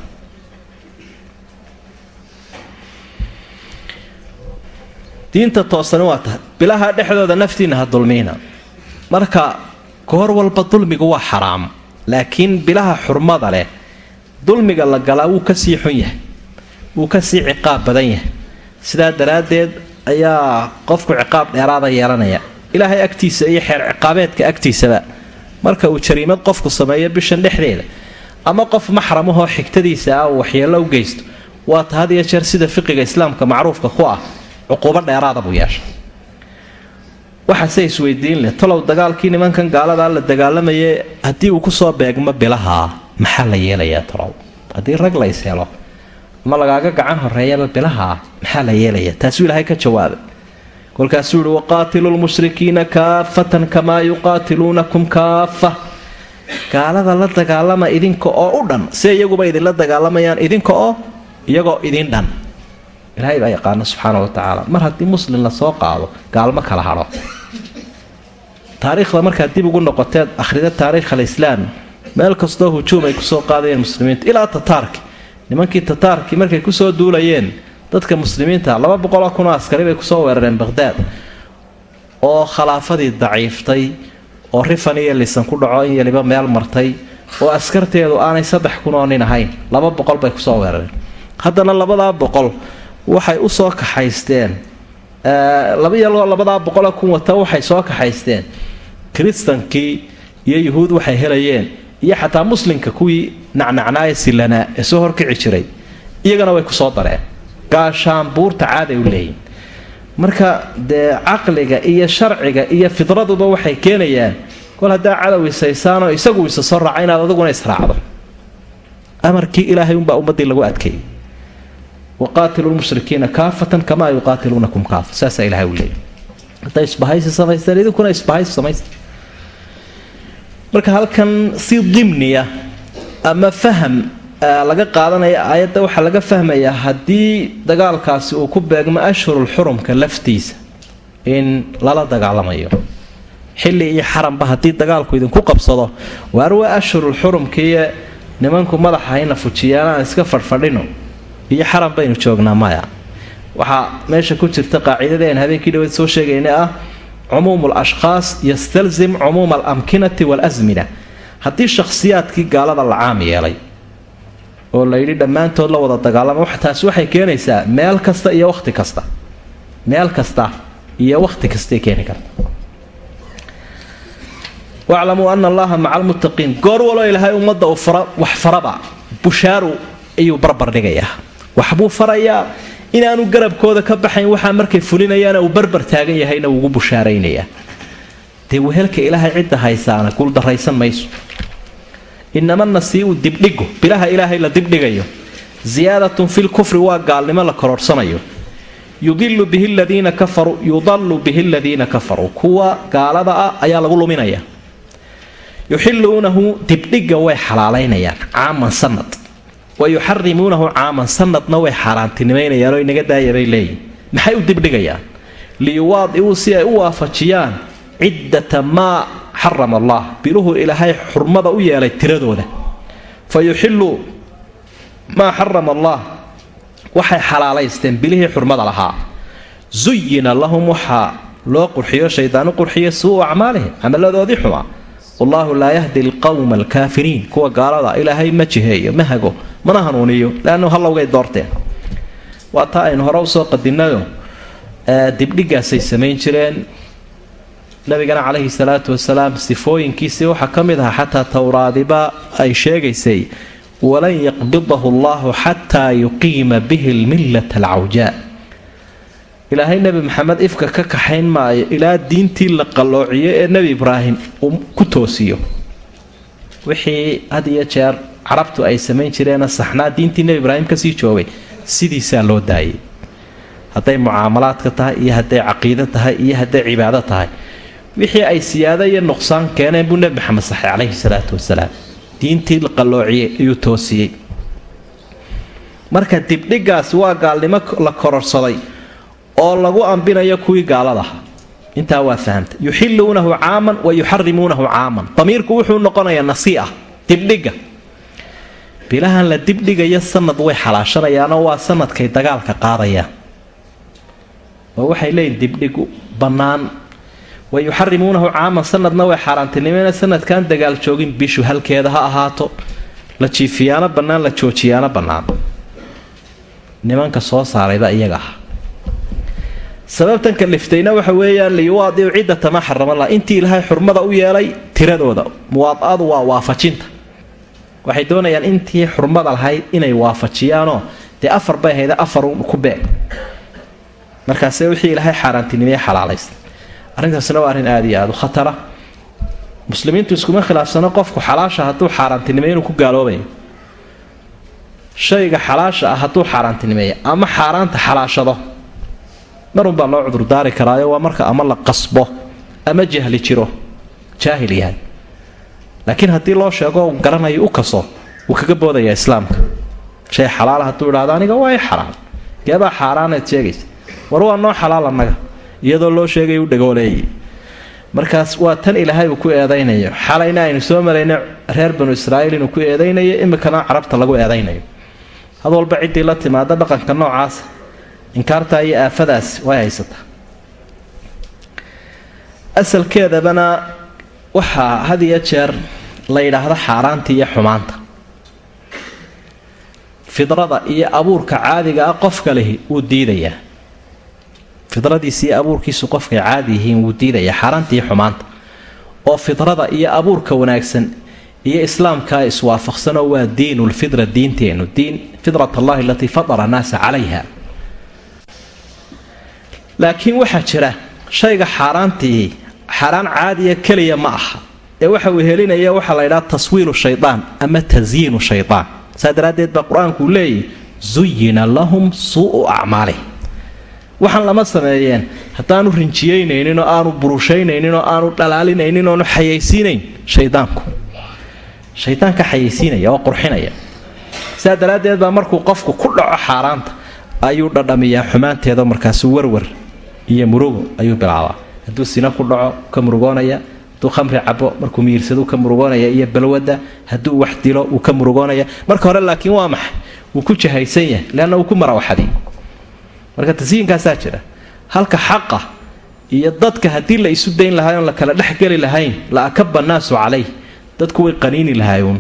diinta toosani waa tahay bilaha dhexdooda naftiina ha dulmiina. Marka goor walba dulmigu waa xaraam laakiin bilaha xurmada leh dulmiga la galaa wuu ka sii xun yahay. Wuu ka sii ciqaab badan yahay. Sidaa daraaddeed ayaa qofku ciqaab dheeraada yeelanaya. Ilaahay agtiisa iyo xeer ciqaabeedka agtiisaba marka uu jariimad qofku sameeyo bishan dhexdeeda ama qof maxramahoo xigtadiisa ah uu waxyeello u geysto waa ta had iyo jeer sida fiqiga islaamka macruufka ku ah cuquubo dheeraada buu yeeshay waxaase isweydiin leh talow dagaalkii nimankan gaaladaa la dagaalamaye haddii uu ku soo beegmo bilahaa maxaa la yeelayaa talow haddii rag la is helo ama lagaaga gacan horeeyaba bilahaa maxaa la yeelayaa? Taasuu ilaahay ka jawaabay. Kolkaasuu yihi waqaatilu lmushrikiina kaafatan kamaa yuqaatiluunakum kaafa. Gaalada la dagaalama idinka oo u dhan si iyaguba idinla dagaalamayaan idinka oo iyagoo idin dhan. Ilaahay baa yaqaana subxaana wa tacaala mar haddii muslim la soo qaado gaalmo kala hadho taariikhda markaad dib ugu noqoteed akhrida taariikh alislaam meel kastoo hujuum ay ku soo qaadayeen muslimiinta ilaa tataarki nimankii tataarkii markay ku soo duulayeen dadka muslimiinta laba boqoloo kunoo askari bay ku soo weerareen baqhdaad oo khilaafadii daciiftay oo rifan iyo lisan ku dhaco in yaliba meel martay oo askarteedu aanay saddex kunoo nin ahayn laba boqol bay ku soo weerareen. Haddana labadaa boqol waxay u soo kaxaysteen labayaloo labadaa boqole kun wata waxay soo kaxaysteen. Kiristankii iyo yuhuud waxay helayeen iyo xataa muslimka kuwii nacnacnaaye silanaa ee soo horkici jiray iyagana way ku soo dareen. Gaashaanbuurta caaday u leeyihiin marka dee caqliga iyo sharciga iyo fidraduba waxay keenayaan kol haddaa cadow isaysaanoo isagu isa soo raaca inaad adiguna israacdo amarkii ilaahay unbaa ummadii lagu adkeeyay waqaatilu lmushrikiina kaafatan kamaa yuqaatiluunakum kaafa saasaa ilahay u leeyay hadday isbahaysi samaysteen idinkuna isbahaysi samaysta marka halkan si dimniya ama faham laga qaadanaya aayadda waxaa laga fahmayaa haddii dagaalkaasi uu ku beegmo ashhurul xurumka laftiisa in lala dagaalamayo. Xilli iyo xaranba haddii dagaalku idinku qabsado waar waa ashhurul nimanku madaxa hayna fujiyaan aan iska fadhfadhino iyo xaran baynu joognaa maya. Waxaa meesha ku jirta qaacidadii aan habeenkii dhaweed soo sheegayna ah cumuumu lashkhaas yastalzim cumuuma alamkinati waalasmina haddii shakhsiyaadkii gaalada la caam yeelay oo layidhi dhammaantood la wada dagaalama taasi waxay keenaysaa meel kasta iyo wakhti kasta meel kasta iyo wakhti kastay keeni karta waclamuu ana allaha maca almuttaqiin goor waloo ilaahay ummadda uu fara wax faraba bushaaru ayuu barbar dhigayaa waxbuu farayaa inaanu garabkooda ka baxayn waxaa markay fulinayaana uu barbar taagan yahayna uugu bushaaraynayaa. Dee wehelka ilaahay cidda haysaana guuldaraysan mayso. Inama nasiiu dibdhigu bilaha ilaahay la dibdhigayo. Ziyaadatun filkufri waa gaalnimo la kororhsanayo yudilu bihi ladiina kafaruu yudalu bihi ladiina kafaruu kuwa gaalada ah ayaa lagu luminaya yuxiluunahu dibdhiga way xalaalaynayaan caaman sanad wa yuxarimuunahu caaman sanadna way xaaraantinimaynayaan oo inaga daayabay leeyihiin maxay u dibdhigayaan liyuwaadicuu si ay u waafajiyaan ciddata maa xarama allah biluhu ilaahay xurmada u yeelay tiradooda fa yuxiluu maa xarama allah waxay xalaalaysteen bilihii xurmada lahaa zuyina lahum waxaa loo qurxiyo shaydaanu qurxiya suu acmaalihim camaladoodii xuma wallaahu laa yahdi alqowma alkaafiriin. Kuwa gaalada ilaahay ma jiheeyo ma hago mana hanuuniyo leannu hallowgay doorteen. Waa taa aynu hore u soo qadinayo dibdhigaasay samayn jireen. Nabigana calayhi salaatu wasalaam sifooyinkiisii waxaa ka mid ahaa xataa towraadiba ay sheegaysay walan yaqbidahu allahu xataa yuqiima bihi lmillata alcawjaa ilaahay nebi maxamed ifka ka kaxayn maayo ilaa diintii la qalloociyo ee nebi ibraahim uu ku toosiyo. Wixii had iyo jeer carabtu ay samayn jireena saxnaa diintii nebi ibraahim ka sii joogay sidiisaa loo daayay. Hadday mucaamalaadka tahay iyo hadday caqiido tahay iyo hadday cibaado tahay wixii ay siyaado iyo nuqsaan keeneen buu nebi maxamed saxay calayhi salaatu wasalaam. Diintii la qalloociyey ayuu toosiyey. Marka dibdhigaasi waa gaalnimo la kororsaday oo lagu ambinayo kuwii gaaladaha intaa waa fahamta yuxiluunahu caaman wa yuxarimuunahu caaman. Damiirku wuxuu noqonayaa nasii'a dibdhiga bilahan la dibdhigayo sanad way xalaashanayaanoo waa sanadkay dagaalka qaadayaan. Oo waxay leeyihiin dibdhigu bannaan. Wa yuxarimuunahu caaman sanadna way xaaraantinimeena sanadkan dagaal joogin bishu halkeeda ha ahaato. La jiifiyaano bannaan la joojiyaano bannaan. Nimanka soo saarayba iyaga ah sababtan kaliftayna waxa weeyaan liyuwaadiu ciddata maa xaramala intii ilaahay xurmada u yeelay tiradooda. Muwaada'adu waa waafajinta. Waxay doonayaan intii xurmada lahayd inay waafajiyaanoo dee afar bay hayda afar ku beeg markaase wixii ilaahay xaaraantinimeye xalaalaysta. Arrintaasna waa arrin aada iyo aada u khatara. Muslimiintu iskuma khilaafsano qofku xalaasha hadduu xaaraantinimeeyo inuu ku gaaloobayo. Shayga xalaasha ah hadduu xaaraantinimeeyo ama xaaraanta xalaashado marunbaa loo cudurdaari karaayo waa marka ama la qasbo ama jahli jiro. Jaahil yahay. Laakiin haddii loo sheego u garanayo u kaso wuu kaga boodayaa islaamka. Shay xalaala hadduu idhahdo aniga waa xalaal. Geebaa xaaraanayd sheegaysa. War waa noo xalaal annaga iyadoo loo sheegay u dhagooleeyay. Markaas waa tan ilaahay uu ku eedaynayo. Xalayna aynu soo marayna reer banu israa'iil inuu ku eedaynayo imikana carabta lagu eedaynayo. Had walba ciddii la timaada dhaqanka noocaasa inkaartaa iyo aafadaas way haysataa asalkeedabana waxaa had iyo jeer la yidhaahdo xaaraanta iyo xumaanta. Fidrada iyo abuurka caadiga ah qofka lehi wuu diidayaa fidradiisa iyo abuurkiisu qofkay caadi yihiin wuu diidayaa xaaraanta iyo xumaanta. Oo fidrada iyo abuurka wanaagsan iyo islaamkaa iswaafaqsanoo waa diinulfidra diinteennu diin fidrat allahi alatii fadara annaasa calayha laakiin waxaa jira shayga xaaraantii xaaraan caadiya keliya ma aha. Ee waxa uu helinaya waxaa la ydhaha taswiilu shaydaan ama tasyiinu shaydaan saa daraaddeed baa qur'aanku uu zuyina lahum suu'u acmaalih waxaan lama sameeyeen. Haddaanu rinjiyeynaynin oo aanu buruushaynaynin oo aanu dhalaalinaynin oonu xayaysiinayn shaydaanku shaydaanka xayaysiinaya oo qurxinaya. Saa daraaddeed baa markuu qofku ku dhaco xaaraanta ayuu dhadhamiyaa xumaanteeda markaasu warwar iyo murugo ayuu bilaabaa. Hadduu sina ku dhaco ka murugoonaya. Hadduu khamri cabo markuu miirsadu ka murugoonaya iyo balwada hadduu wax dilo wuu ka murugoonaya. Marka hore laakiin waa maxay? Wuu ku jahaysan yahay leanna wuu ku marawaxaday marka tasyiinkaasaa jira. Halka xaqa iyo dadka haddii la isu dayn lahay la kala dhexgeli lahayn la akaba naasu calayh dadku way qaniini lahaayuun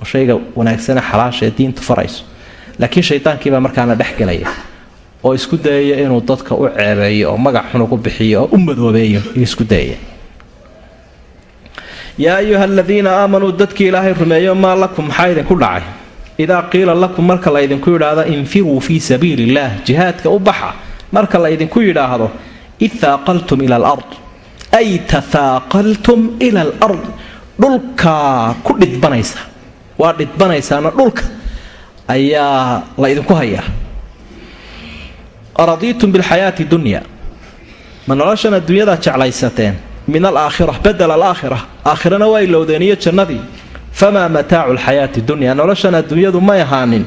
oo shayga wanaagsane xalaasha diintu farayso. Laakiin shaydaankiibaa markaana dhexgelaya oo isku dayaya inuu dadka u ceebeeyo oo magac xun ugu bixiyo oo u madoobeeyo isku dayaya yaa ayuha aladiina aamanuu dadkii ilaahay rumeeyo maa lakum maxaa idinku dhacay? Idaa qiila lakum marka la ydinku yidhaahdo infiruu fii sabiili illaah jihaadka u baxa marka la ydinku yidhaahdo ithaaqaltum ila alard. Ay tahaaqaltum ila alard. Dhulkaa ku dhidbanaysa. Waa dhidbanaysaana dhulka. Ayaa la ydinku hayaa aradiitum bilxayaati dunya ma noloshan adduunyadaad jeclaysateen min alaakhira badel alaakhira aakhirana waa ilowdeen iyo jannadii famaa mataacu lxayaati dunya noloshan adduunyadu may ahaanin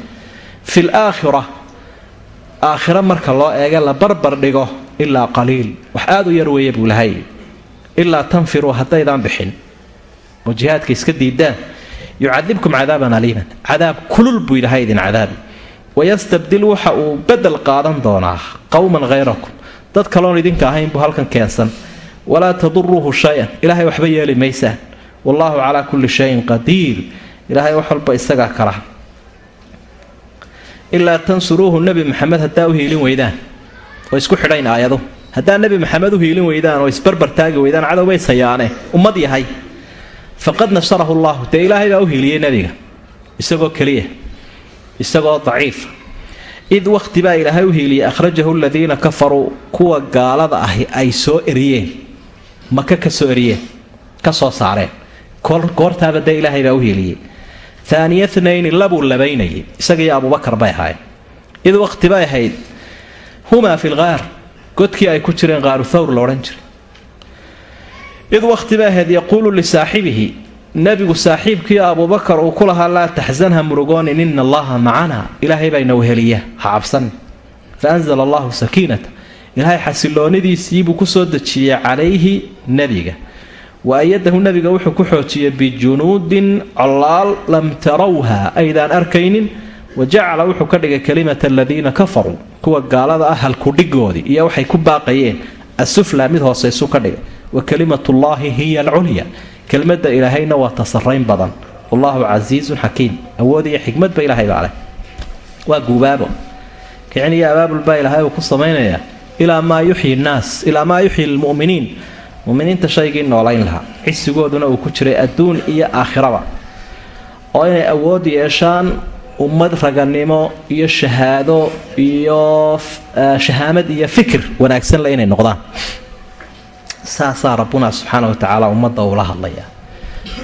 fi laakhira aakhiro marka loo eega la barbar dhigo ilaa qaliil wax aada u yar weeye buu lahay ilaa tanfiruu haddaydaan bixin oo jihaadka iska diidaan yucadibkum cadaaban aliiman cadaab kulul buu ilahay idin cadaabi wayastabdil waxa uu bedel qaadan doonaa qowman hayrakum dad kaloon idinka ahayn buu halkan keensan walaa taduruuhu shay-an ilaahay waxba yeeli maysaan wallaahu calaa kulli shayin qadiir ilaahay wax walba isagaa kala ilaa tansuruuhu nebi maxamed haddaa u hiilin weydaan oo isku xidhayn aayado haddaa nebi maxamed u hiilin weydaan oo isbarbar weydaan cadowbay sayaane ummad yahay faqad nasarahu llahu dee ilaahay baa u hiiliyey nebiga isagoo keliya isagoo daciifa id wakhti baa ilaahay u hiiliyey akhrajahu aladiina kafaruu. Kuwa gaalada ahi ay soo eriyeen. Maka ka soo eriyeen ka soo saareen. Goortaaba dee ilaahay baa u hiiliyey. Aaniya tnayni labuu labaynayay isagiiyo abubakar bay ahaayeen. Id wakhti bay ahayd humaa fi lgaar godkii ay ku jireen qaaru thawr la odhan jiray. Id wakhti bay ahayd yaquulu lisaaxibihi nebigu saaxiibkii abubakar uu ku lahaa laa taxsanha murugoonin ina allaha macana. Ilaahay baa inau heliya ha cabsan. Fa anzala allahu sakiinata. Ilaahay xasiloonidiisiibuu ku soo dejiyey calayhi nebiga wa ayadahu nebiga wuxuu ku xoojiyey bijunuudin colaal lam tarawha aydaan arkaynin wa jacala wuxuu ka dhigay kalimata aladiina kafaruu kuwa gaalada ah halkudhigoodii iyo waxay ku baaqayeen asufla mid hooseysu ka dhigay. Wa kalimatullaahi hiya alculya kelmadda ilaahayna waa tasarayn badan. Wallaahu casiizun xakiim. Awood iyo ilaahay baa leh. Waa guubaabo. Kicin iyo abaabul baa ilaahay uu ku samaynayaa ilaa maa yuxyi nnaas ilaa maa yuxyi lmu'miniin. Muminiinta shaygii noolayn lahaa. Cisigooduna uu ku jiray adduun iyo aakhiraba. Oo inay awood yeeshaan ummad raganimo iyo shahaado iyo shahaamad iyo fikir wanaagsan le inay noqdaan saasaa rabbuna subxaana wa tacaala ummadda uula hadlaya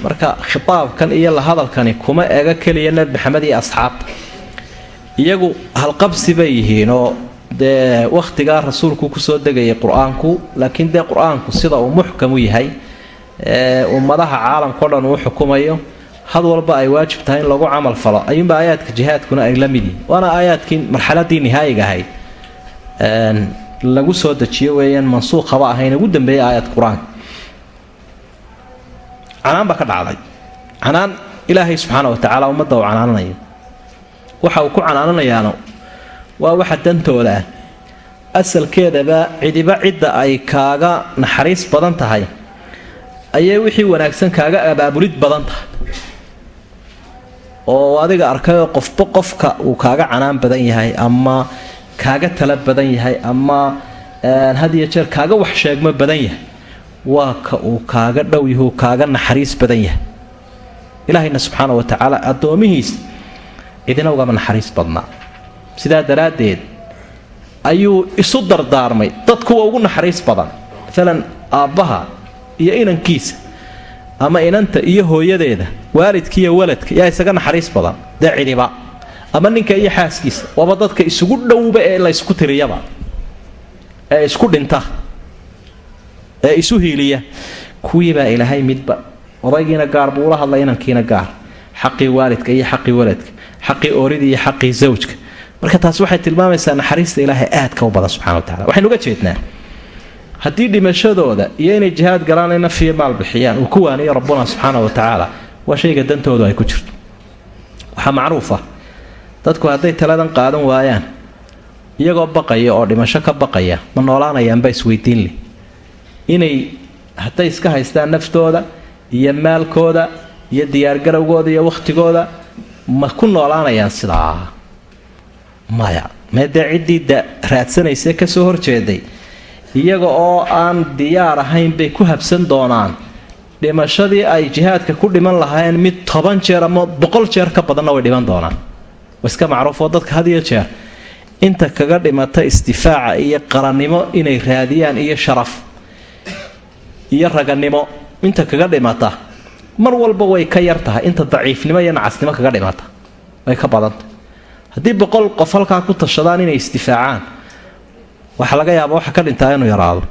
marka khitaabkan iyo la hadalkani kuma ega keliya nebi maxamed iyo asxaabta. Iyagu halqabsi bay yihiinoo dee wakhtigaa rasuulku ku soo degayay qur'aanku laakiin dee qur'aanku sida uu muxkam u yahay ummadaha caalamkao dhan uu xukumayo had walba ay waajib tahay in lagu camal falo. Ayuunba aayaadka jihaadkuna ay la mid yihiin waana aayaadkii marxaladii nihaayiga ahayd lagu soo dejiyo weeyaan mansuukhaba ahayn. Ugu dambeeyay aayadka qur'aanka canaan baa ka dhacday. Canaan ilaahay subxaana wa tacaala ummadda uu canaananayo. Waxa uu ku canaananayaana waa waxa dantooda ah. Asalkeedaba cidiba cidda ay kaaga naxariis badan tahay. Ayay wixii wanaagsan kaaga abaabulid badan tahay. Oo adiga arkayoo qofba qofka uu kaaga canaan badan yahay. Ama kaaga tala badan yahay ama had iyo jeer kaaga wax sheegmo badan yahay waa ka uu kaaga dhow yahu kaaga naxariis badan yahay. Ilaahayna subxaana wa tacaala addoomihiisa cidina ugama naxariis badnaa. Sidaa daraaddeed ayuu isu dardaarmay dadkuwa ugu naxariis badan. Maalan aabbaha iyo inankiisa ama inanta iyo hooyadeeda waalidka iyo waladka yaa isaga naxariis badan. Dee ama ninka iyo xaaskiisa waaba dadka isugu dhowba ee la ysku tiriyaba ee isku dhinta ee isu hiiliya. Kuwiibaa ilaahay midba odaygiina gaar buu ula hadlay inankiina gaar. Xaqii waalidka iyo xaqii waladka xaqii oorida iyo xaqii zawjka. Marka taas waxay tilmaamaysaa naxariista ilaahay aadka u badan subxana wa tacala waxaynu uga jeednaa haddii dhimashadooda iyo inay jihaad galaan ay nafiyo maal bixiyaan uu ku waaniyo rabbuna subxaana wa tacaala waa shayga dantoodu ay ku jirto. Waxaa macruuf ah dadku hadday taladan qaadan waayaan iyagoo baqaya oo dhimasho ka baqaya ma noolaanayaanba isweydiin leh. Inay hadday iska haystaan naftooda iyo maalkooda iyo diyaargarowgooda iyo wakhtigooda ma ku noolaanayaan sidaa? Maya mee dee ciddii da raadsanaysa ka soo horjeeday? Iyaga oo aan diyaar ahayn bay ku habsan doonaan. Dhimashadii ay jihaadka ku dhiman lahaayeen mid toban jeer ama boqol jeer ka badanna way dhiman doonaan iska macruufoo dadka had iyo jeer inta kaga dhimata isdifaaca iyo qarannimo inay raadiyaan iyo sharaf iyo raganimo inta kaga dhimata mar walba way ka yar inta daciifnimo iyo nacasnimo kaga dhimata way ka badanta haddii boqol qof halkaa ku tashadaan inay isdifaacaan waxaa laga yaaba waxa ka dhintaa inuu yaraado.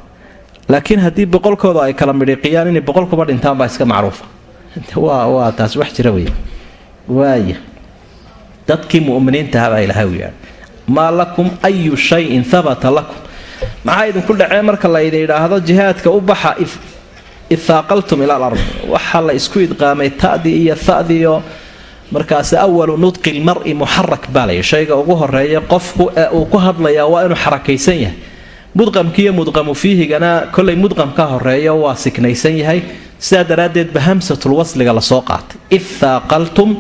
Laakiin haddii boqolkooda ay kala midhiiqiyaan inay boqolkuba dhintaan baa iska macruufa. [LAUGHS] Waa taas wax jira wey waaya dadkii mu'miniintaha baa ilaahay u maa lakum ayu shayin habata lakum. Maxaa idinku dhacee marka la idin idhaahdo jihaadka u baxa ithaaqaltum ila alard waxaa la isku idqaamay ta'dii iyo thadiyo markaasi awalu nudqi lmari muxarak baa lay shayga ugu horreeya qofku ee uu ku hadlayaa waa inuu xarakaysan yahay. Mudqamkiiyo mudqamu fiihigana kolay mudqamka horeeyo waa siknaysan yahay. Sidaa daraaddeed ba hamsatul wasliga la soo qaatay. Ithaaqaltum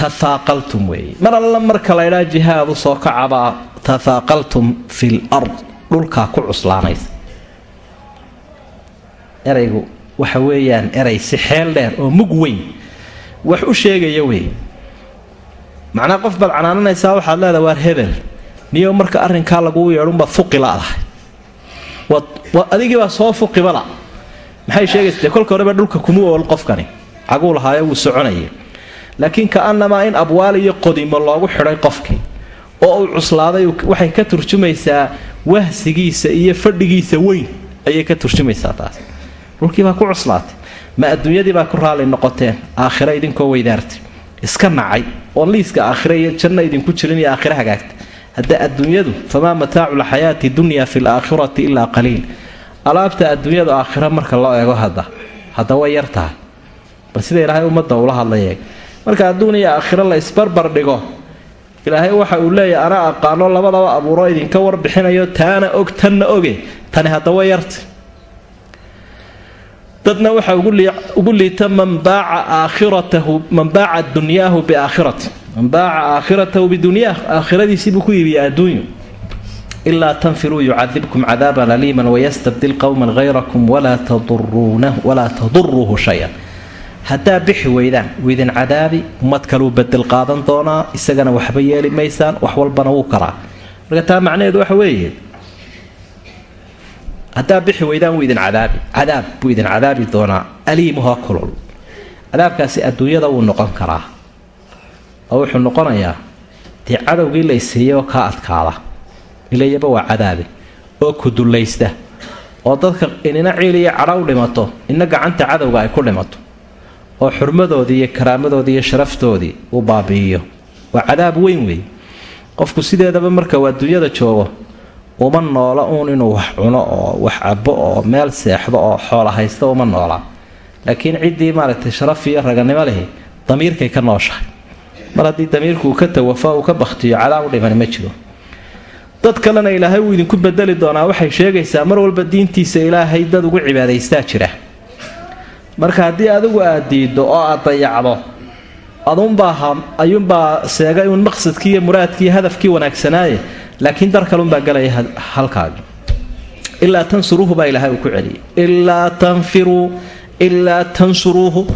tahaaqaltum weeye mar alla marka la ydhaa jihaadu soo kacabaa tahaaqaltum fi lard dhulkaa ku cuslaanaysa eraygu waxa weeyaan eray si xeel dheer oo mug weyn wax u sheegaya wey macnaa qof baad canaananaysaa waxaad leedaha waar hebel niyo marka arrinkaa laguu yeedhunbaad fuqi ladahay adigiibaa soo fuqibala maxay sheegaysa kolka horeba dhulka kuma ool qofkani caguu lahaayo wuu soconaya laakiin ka-anamaa in abwaal iyo qodimo loogu xidhay qofkii oo uu cuslaaday waxay ka turjumaysaa wahsigiisa iyo fadhigiisa weyn ayay ka turjumaysaa taas. Dhulkiibaa ku cuslaatay ma adduunyadiibaa ku raalli noqoteen aakhira idinkoo weydaartay. Iska nacay oon liiska aakhira iyo janno idinku jirin iyo aakhira hagaagta. Hadda adduunyadu famaa mataacu lxayaati dunya fi laakhirati ilaa qaliil. Alaabta adduunyadu aakhira marka loo eego hadda hadda way yar tahay. Bal sida ilaahay ummadda ula hadlaya marka adduun iyo aakhiro la isbarbar dhigo ilaahay waxa uu leeyahy ana aqaano labadaba abuuro idinka warbixinayo taana og tanna oge tani hadda way yarta dadna waxa ugu liita man baaca aakhiratahu man baaca dunyaahu biaakhirati. Man baaca aakhiratahu bidunyaah aakhiradiisii buu ku iibiyay adduunyo ilaa tanfiruu yucadibkum cadaaban aliiman wayastabdil qowman hayrakum walaa taduruuhu shay-an haddaa bixi weydaan wiidin cadaabi ummad kaluu bedel qaadan doonaa isagana waxba yeeli maysaan wax walbana wuu karaa. Marka taa macnaheedu waxa weeye haddaa bixi weydaan wuu cadaabi cadaab buu idin cadaabi doonaa aliimuhoo kulul. Cadaabkaasi adduunyada wuu noqon karaa. Oo wuxuu noqonayaa dee cadowgii la isiiyey oo kaa adkaada ilayaba waa cadaabi oo ku dullaysta oo dadka inina ciiliyo cadha u dhimato ina gacanta cadowga ay ku dhimato oo xurmadoodii iyo karaamadoodii iyo sharaftoodii uu baabi'iyo. Waa cadaab weyn weey. Qofku sideedaba marka uu adduunyada joogo uma noola uun inuu wax cuno oo wax cabo oo meel seexdo oo xoola haysta uma noolaa laakiin ciddii maaragtay sharaf iyo raganimo lehi damiirkay ka nooshahay. Mar haddii damiirku uu ka tawafo uu ka bakhtiyo cadaab u dhimani ma jiro. Dad kalena ilaahay wuu idinku bedeli doonaa waxay sheegaysaa mar walba diintiisa ilaahay dad ugu cibaadaystaa jira marka haddii adigu aad diiddo oo aad dayacdo adunbaa ayuunbaa seegay uun maqsadkii iyo muraadkii hadafkii wanaagsanaaye laakiin dar kalunbaa galaya halkaagi ilaa tansuruuhu baa ilaahay uu ku celiyay ilaa tanfiruu ilaa tansuruuhu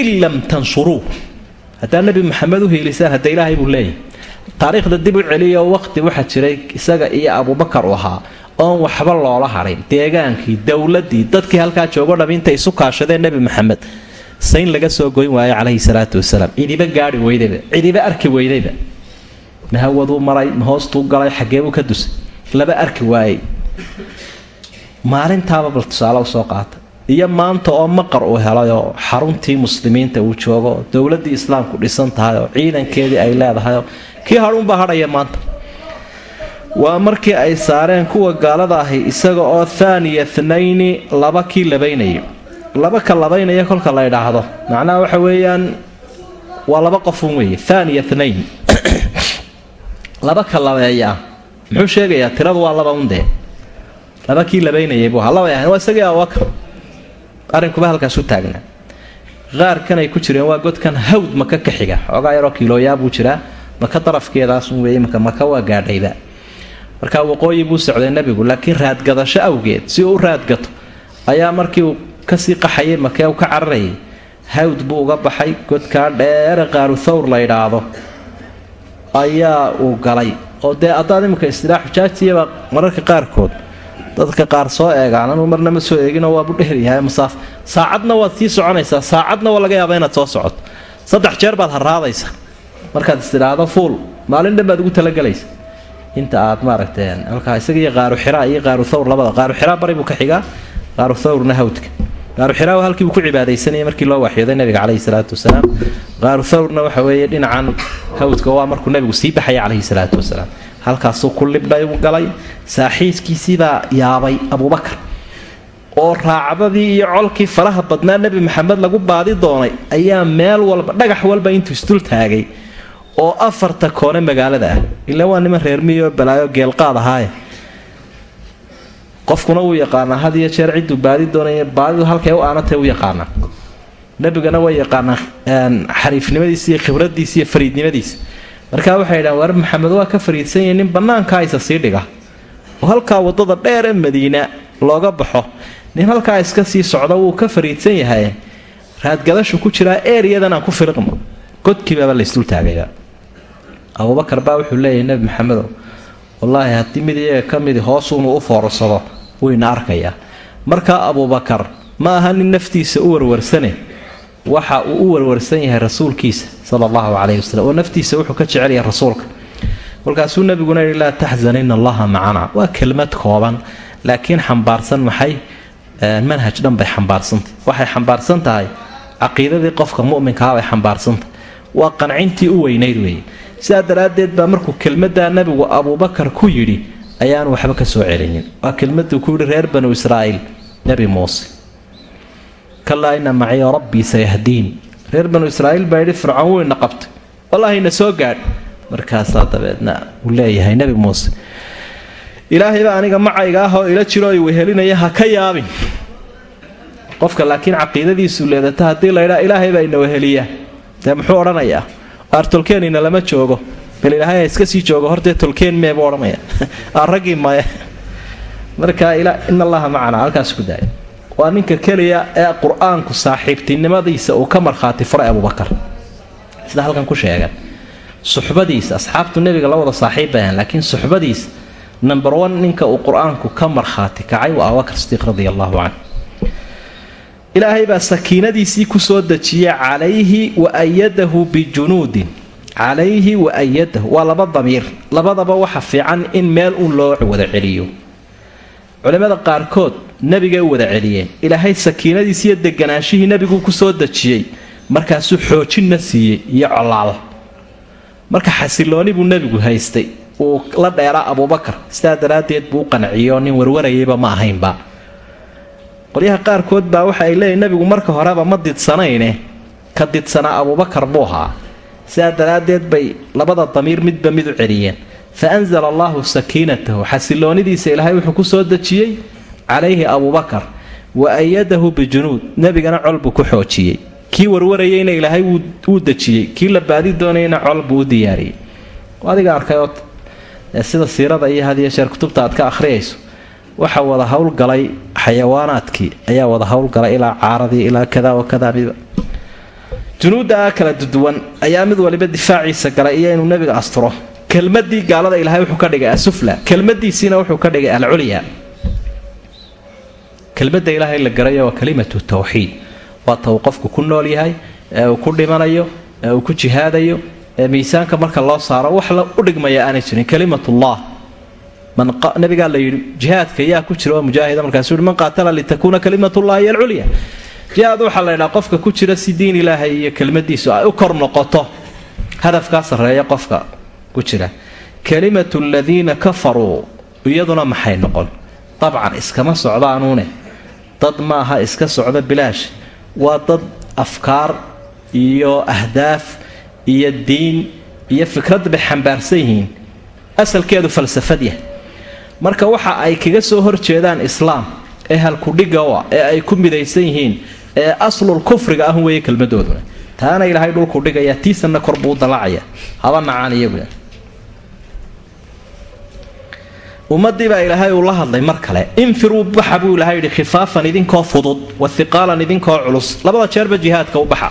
in lam tansuruuh haddaa nebi maxamed u hadda ilaahay buu leeyahay. Taariikhda dib u celiyo waqti waxaa jiray isaga iyo abubakar u ahaa oon waxba loola hadhin deegaankii dowladii dadkii halkaa joogo dham intay isu kaashadeen nebi maxamed. Sayn laga soo goyn waayo calayhi salaatu wasalaam. Cidiba gaari weydayba cidiba arki weydayba. Ma maray ma hoostuu galay xaggeebuu ka dusay. Laba arki waayey. Maalintaaba tusaale u soo qaata. Iyo maanta oo maqar uu helay oo xaruntii muslimiinta uu joogo oo dowladii islaamku dhisan tahay oo ciidankeedii ay leedahayoo kii hadhuunbaa hadhaya maanta waa markii ay saareen kuwa gaalada ahi isaga oo thaaniya thnayni laba kii labaynaya laba ka labaynaya kolka la ydhaahdo macnaha waxa weeyaan waa laba qofun weeye thaaniya thnayn [COUGHS] laba ka labeeyaa muxuu sheegayaa tiradu waa laba undee laba kii labaynayay buu ahaa. Ahayn waa isagii abubakar arrinkuba halkaas u taagnaa qaarkan ay ku jireen waa godkan hawd maka ka xoogaa yaroo kiilooyaa buu jiraa. Maka darafkeedaasun weeye maka maka waa gaadhayba markaa waqooyi buu socday nebigu laakiin raadgadasho awgeed si uu u raadgato ayaa markii uu ka sii qaxayay makee u ka cararayay hawd buu uga baxay godkaa dheere qaaru thawr la ydhaahdo ayaa uu galay. Oo dee haddaad iminka istilaa xujaajtiyaba mararka qaarkood dadka qaar soo eegaan anuu marna ma soo eeginoo waabu dheeryahay masaaf saacadna waad sii soconaysaa saacadna waa laga yaaba inaad soo socoto saddex jeer baad haraadaysa markaad istidhaahdo fuul maalin dhan baad ugu talagalaysa inta aad maaragtay halkaa isaga iyo qaaru xiraa iyo qaaru thawr labada qaaru xiraa bari buu ka xigaa qaaru thawrna hawdka qaaru xiraa halkii buu ku cibaadaysanayay markii loo waxyooday nabiga caleyhi salaatu wasalaam. Qaaru thawrna waxa weeye dhinacan hawdka waa markuu nabigu sii baxaya caleyhi salaatu wasalaam. Halkaasuu ku libdhay u galay saaxiiskiisiibaa yaabay abubakar oo raacdadii iyo colkii faraha badnaa nebi maxamed lagu baadi doonay ayaa meel walba dhagax walba intuu isdul taagay oo afarta koone magaalada ah. Ilaa waa niman reermiyo balaayo geelqaad ahaaye qofkuna wuu yaqaanaa had iyo jeer cidduu baadi doonay baadidu halkay u aanatay u yaqaanaa. Nebigana waa yaqaanaa xariifnimadiisa iyo khibradiisa iyo fariidnimadiisa markaa waxay dhahan war maxamed waa ka fariidsan yahay nin bannaankaa isa sii dhiga. Oo halkaa waddada dheer ee madiina looga baxo. Nin halkaa iska sii socda wuu ka fariidsan yahay. Raadgadashu ku jiraa eeriyadan aan ku firiqno godkiibaaba laysdultaagaya abubakar baa wuxuu leeyahay nebi maxamedow wallaahi haddii mid iyaga ka midi hoosuunu u foorsado wuyna arkayaa markaa abubakar ma aha nin naftiisa u warwarsane? Waxa uu u warwarsan yahay rasuulkiisa sala allahu calayhi wasalem oo naftiisa wuxuu ka jecel yahay rasuulka. Kolkaasuu nabiguna yidhi laa taxzan allaha macana. Waa kelmad kooban laakiin xambaarsan maxay? Manhaj dhan bay xambaarsantahy waxay xambaarsan tahay caqiidadii qofka muminkaha bay xambaarsantahy waa qancintii u weynayd weeye sidaa daraaddeed baa markuu kelmaddaa nabigu abuubakar ku yidhi ayaanu waxba ka soo celinin waa kelmaduu ku yidhi reer banu israa'iil nebi muuse. Kalaa ina maciya rabbii sayahdiin. Reer banu israa'iil baa yidhi fircoon weyna qabtay. Wallaahi na soo gaadh. Markaasaa dabeedna uu leeyahay nebi muuse ilaahayba aniga macayga ah oo ila jiro i wehelinaya ha ka yaabin. Qofka laakiin caqiidadiisu leedata haddii laydhaa ilaahay baa ina weheliya dee muxuu odhanayaa artolkeenina lama joogo. Bal ilaahay iska sii joogo hortee tolkeen meebu odhanaya [LAUGHS] raggii maya. Marka in allaha macanaa halkaas ku daaya waa ninka keliya ee qur'aanku saaxiibtinimadiisa uu ka markhaati furay abubakar sida halkan ku sheegan. Suxbadiisa asxaabtu nebiga la wada saaxiib bay ahaan laakiin suxbadiisa number one ninka uu qur'aanku ka markhaati kacay waa abubakar sidiiq radia allahu canh ilaahay baa sakiinadiisii ku soo dejiyay calayhi wa ayadahu bijunuudin. Calayhi wa ayadahu. Waa laba damiir. Labadaba waxa fiican in meel uun loo wada celiyo. Culimmada qaarkood nebigay u wada celiyeen. Ilaahay sakiinadiisi iyo deganaanshihii nebiguu ku soo dejiyey. Markaasuu xoojinna siiyey iyo colaal. Marka xasilooni buu nebigu haystay. Uu la dheeraa abuubakar. Sidaa daraaddeed buu u qanciyo nin warwarayayba ma ahaynba qolyaha qaarkood baa waxa ay leeyihiin nebigu marka horeba ma didsanayne ka didsanaa abuubakar buu ahaa. Sidaa daraaddeed bay labada damiir midba mid u celiyeen. Fa anzala allaahu sakiinatahu xasiloonidiisa ilaahay wuxuu ku soo dejiyey calayhi abuubakar wa ayadahu bijunuud nebigana col buu ku xoojiyey. Kii warwarayeyna ilaahay wuu dejiyey kii la baadi doonayna col u diyaariyey. Adiga arkayoo sida siirada iyo hadiyo kutubta aad ka akhriyayso waxa wada howlgalay xayawaanaadkii ayaa wada howlgalay ilaa caaradii ilaa kada wa kada midba junuudda kala duduwan ayaa mid waliba difaaciisa galay iyo inuu nebiga asturo. Kelmadii gaalada ilaahay wuxuu ka dhigay asufla. Kelmadiisiina wuxuu ka dhigay alculya kelmadda ilaahay la garayo waa kalimatu tawxiid. Waa ta uu qofku ku nool yahay ee uu ku dhimanayo ee uu ku jihaadayo ee miisaanka marka loo saaro wax la u dhigmaya aanay jirin. Kalimatullah nabigaa la yidhi jihaadka yaa ku jira waa mujaahida markaasuu yihi man qaatala litakuuna kalimatullahi alculya jihaad waxaa la ydhaha qofka ku jira si diin ilaahay iyo kelmadiisu ay u kor noqoto hadafkaa sarreeya qofka ku jira. Kalimatu aladiina kafaruu iyaduna maxay noqon? Dabcan iskama socdaanuune. Dad maaha iska socda bilaash. Waa dad afkaar iyo ahdaaf iyo diin iyo fikrad bay xambaarsan yihiin. Asalkeedu falsafad yah marka waxa ay kaga soo horjeedaan islaam ee halkudhigawa ee ay ku midaysan yihiin ee aslul kufriga ah weeye kelmadooduna. Taana ilaahay dhulku dhigaya tiisanna kor buu u dalacaya haba nacaan iyagu ummadii baa ilaahay uu la hadlay mar kale infiruu baxa buu ilahay yidhi khifaafan idinkoo fudud wa hiqaalan idinkoo culus. Labada jeerba jihaadka u baxa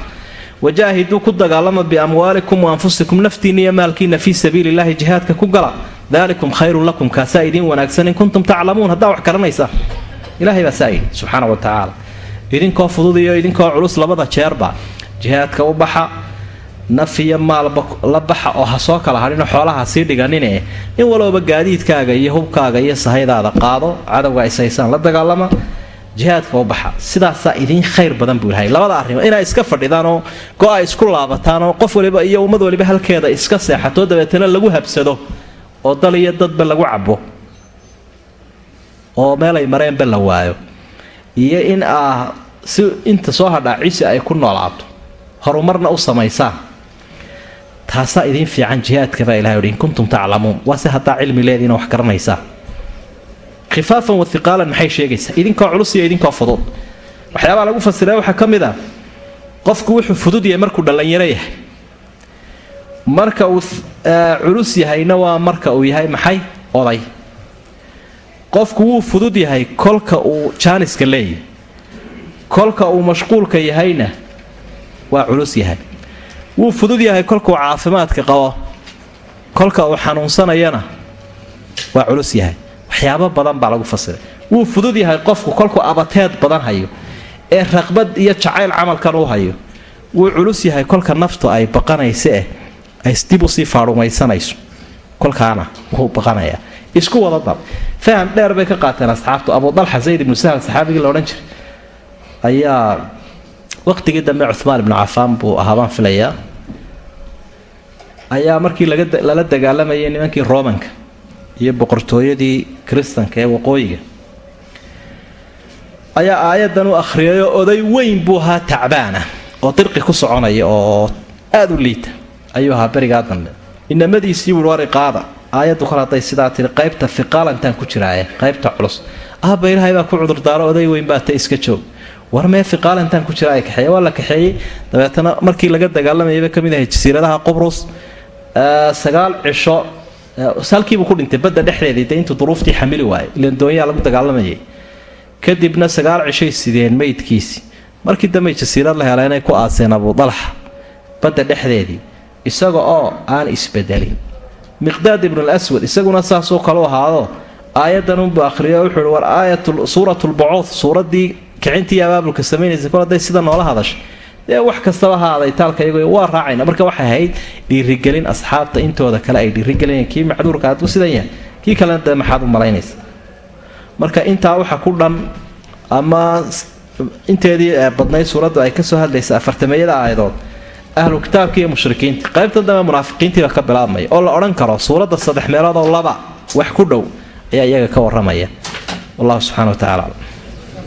wajaahiduu ku dagaalama biamwaalikum wa anfusikum naftiinna iyo maalkiina fii sabiili illahi jihaadka ku gala. Daalikum khayrun lakum kaasaa idiin wanaagsan in kuntum taclamuun. Haddaa wax garanaysaa ilahay baa saa yidhi subxaana wa tacaala. Idinkoo fudud iyo idinkoo culus labada jeerba jihaadka u baxa naf iyo maalba la baxa oo ha soo kala hadhinoo xoolaha sii dhiganine in walooba gaadiidkaaga iyo hubkaaga iyo sahaydaada qaado cadowga ishaysaan la dagaalama jihaadka u baxa. Sidaasaa idiin khayr badan buu ilahay labada arrimo inay iska fadhidaanoo go-a isku laabataanoo qof waliba iyo ummad waliba halkeeda iska seexato dabeetana lagu habsado oo dal iyo dadba lagu cabo oo meelay mareenba la waayo. Iyo in aa si inta soo hadhaa cisi ay ku noolaato horumarna u samaysaan taasaa idiin fiican jihaadkabaa ilahay uhi in kuntum taclamuun. Waase haddaa cilmi leediina wax garanaysaa khifaafan wa hiqaalan maxay sheegaysaa? Idinkoo culus iyo idinkoo fudud waxyaabaa lagu fasira waxaa ka mid a. Qofku wuxuu fudud yahay markuu dhallinyaro yahay. Marka uu culus yahayna waa marka uu yahay maxay? Oday. Qofku wuu fudud yahay kolka uu jaaniska leeyahay. Kolka uu mashquulka yahayna waa culus yahay. Wuu fudud yahay kolkuu caafimaadka qabo. Kolka uu xanuunsanayana waa culus yahay waxyaabo badan baa lagu fasiray. Wuu fudud yahay qofku kolkuu abateed badan hayo ee raqbad iyo jacayl camalkan u hayo. Wuu culus yahay kolka naftu ay baqanaysa eh ay dib u sii faarumaysanayso. Kolkaana wuu baqanayaa. Isku wada dab. Faham dheer bay ka qaateen asxaabtu. Abudalxa zayd ibnu sahal saxaabigii la odhan jiray ayaa waqtigii dambe cumaan ibnu cafaan buu ahaa filayaa. Ayaa markii lala dagaalamayay nimankii romanka iyo boqortooyadii kristanka ee waqooyiga. Ayaa aayadan u akhriyayoo oday weyn buu ahaa tacbaana oo dirqi ku soconaya oo aada u liita ayuu ahaa berigaa dambe inamadiisii wuui wari qaada. Aayaddu kol hadday sidaa tihi qaybta fiqaalantaan ku jiraaye qaybta culus. Ahba ilaahay baa ku cudurdaaro oday weyn baa ta iska joog. War mee fiqaalantaan ku jira kaxeeye waa la kaxeeyey. Dabeetana markii laga dagaalamayaba ka mid ahay jasiiradaha qubrus sagaal cisho halkiibuu ku dhintay badda dhexdeedii de intuu duruuftii xamili waayay ilan doonyaa lagu dagaalamayay kadibna sagaal cishoy sideen meydkiisi markii dambe jasiirad la hela inay ku aaseen abudalxa badda dhexdeedii isaga oo aan isbedelin. Miqdaad ibnul aswad isaguna saasuu kalu ahaado aayadan unbuu akhriyo wuxuuhi war aayat suuratulbacuud suuraddii kicintii abaabulka samaynaysa kol hadday sida noola hadashay dee wax kastaba ha adaytaalka iyago waa raacayna. Marka waxay ahayd dhiirigelin asxaabta intooda kale ay dhiirigelinayan kii macduurka hadduu sidan yahay. Kii kalena dee maxaad u malaynaysa? Marka intaa waxa ku dhan ama inteedii badnayd suuraddu ay ka soo hadlaysa afartameeyada aayadood ahlu kitaabka iyo mushrikiinta qaybtan dambe munaafiqiintiiba ka bilaabmaya. Oo la odhan karo suuradda saddex meelood oo laba wax ku dhow ayaa iyaga ka waramaya wallahu subxana wa tacala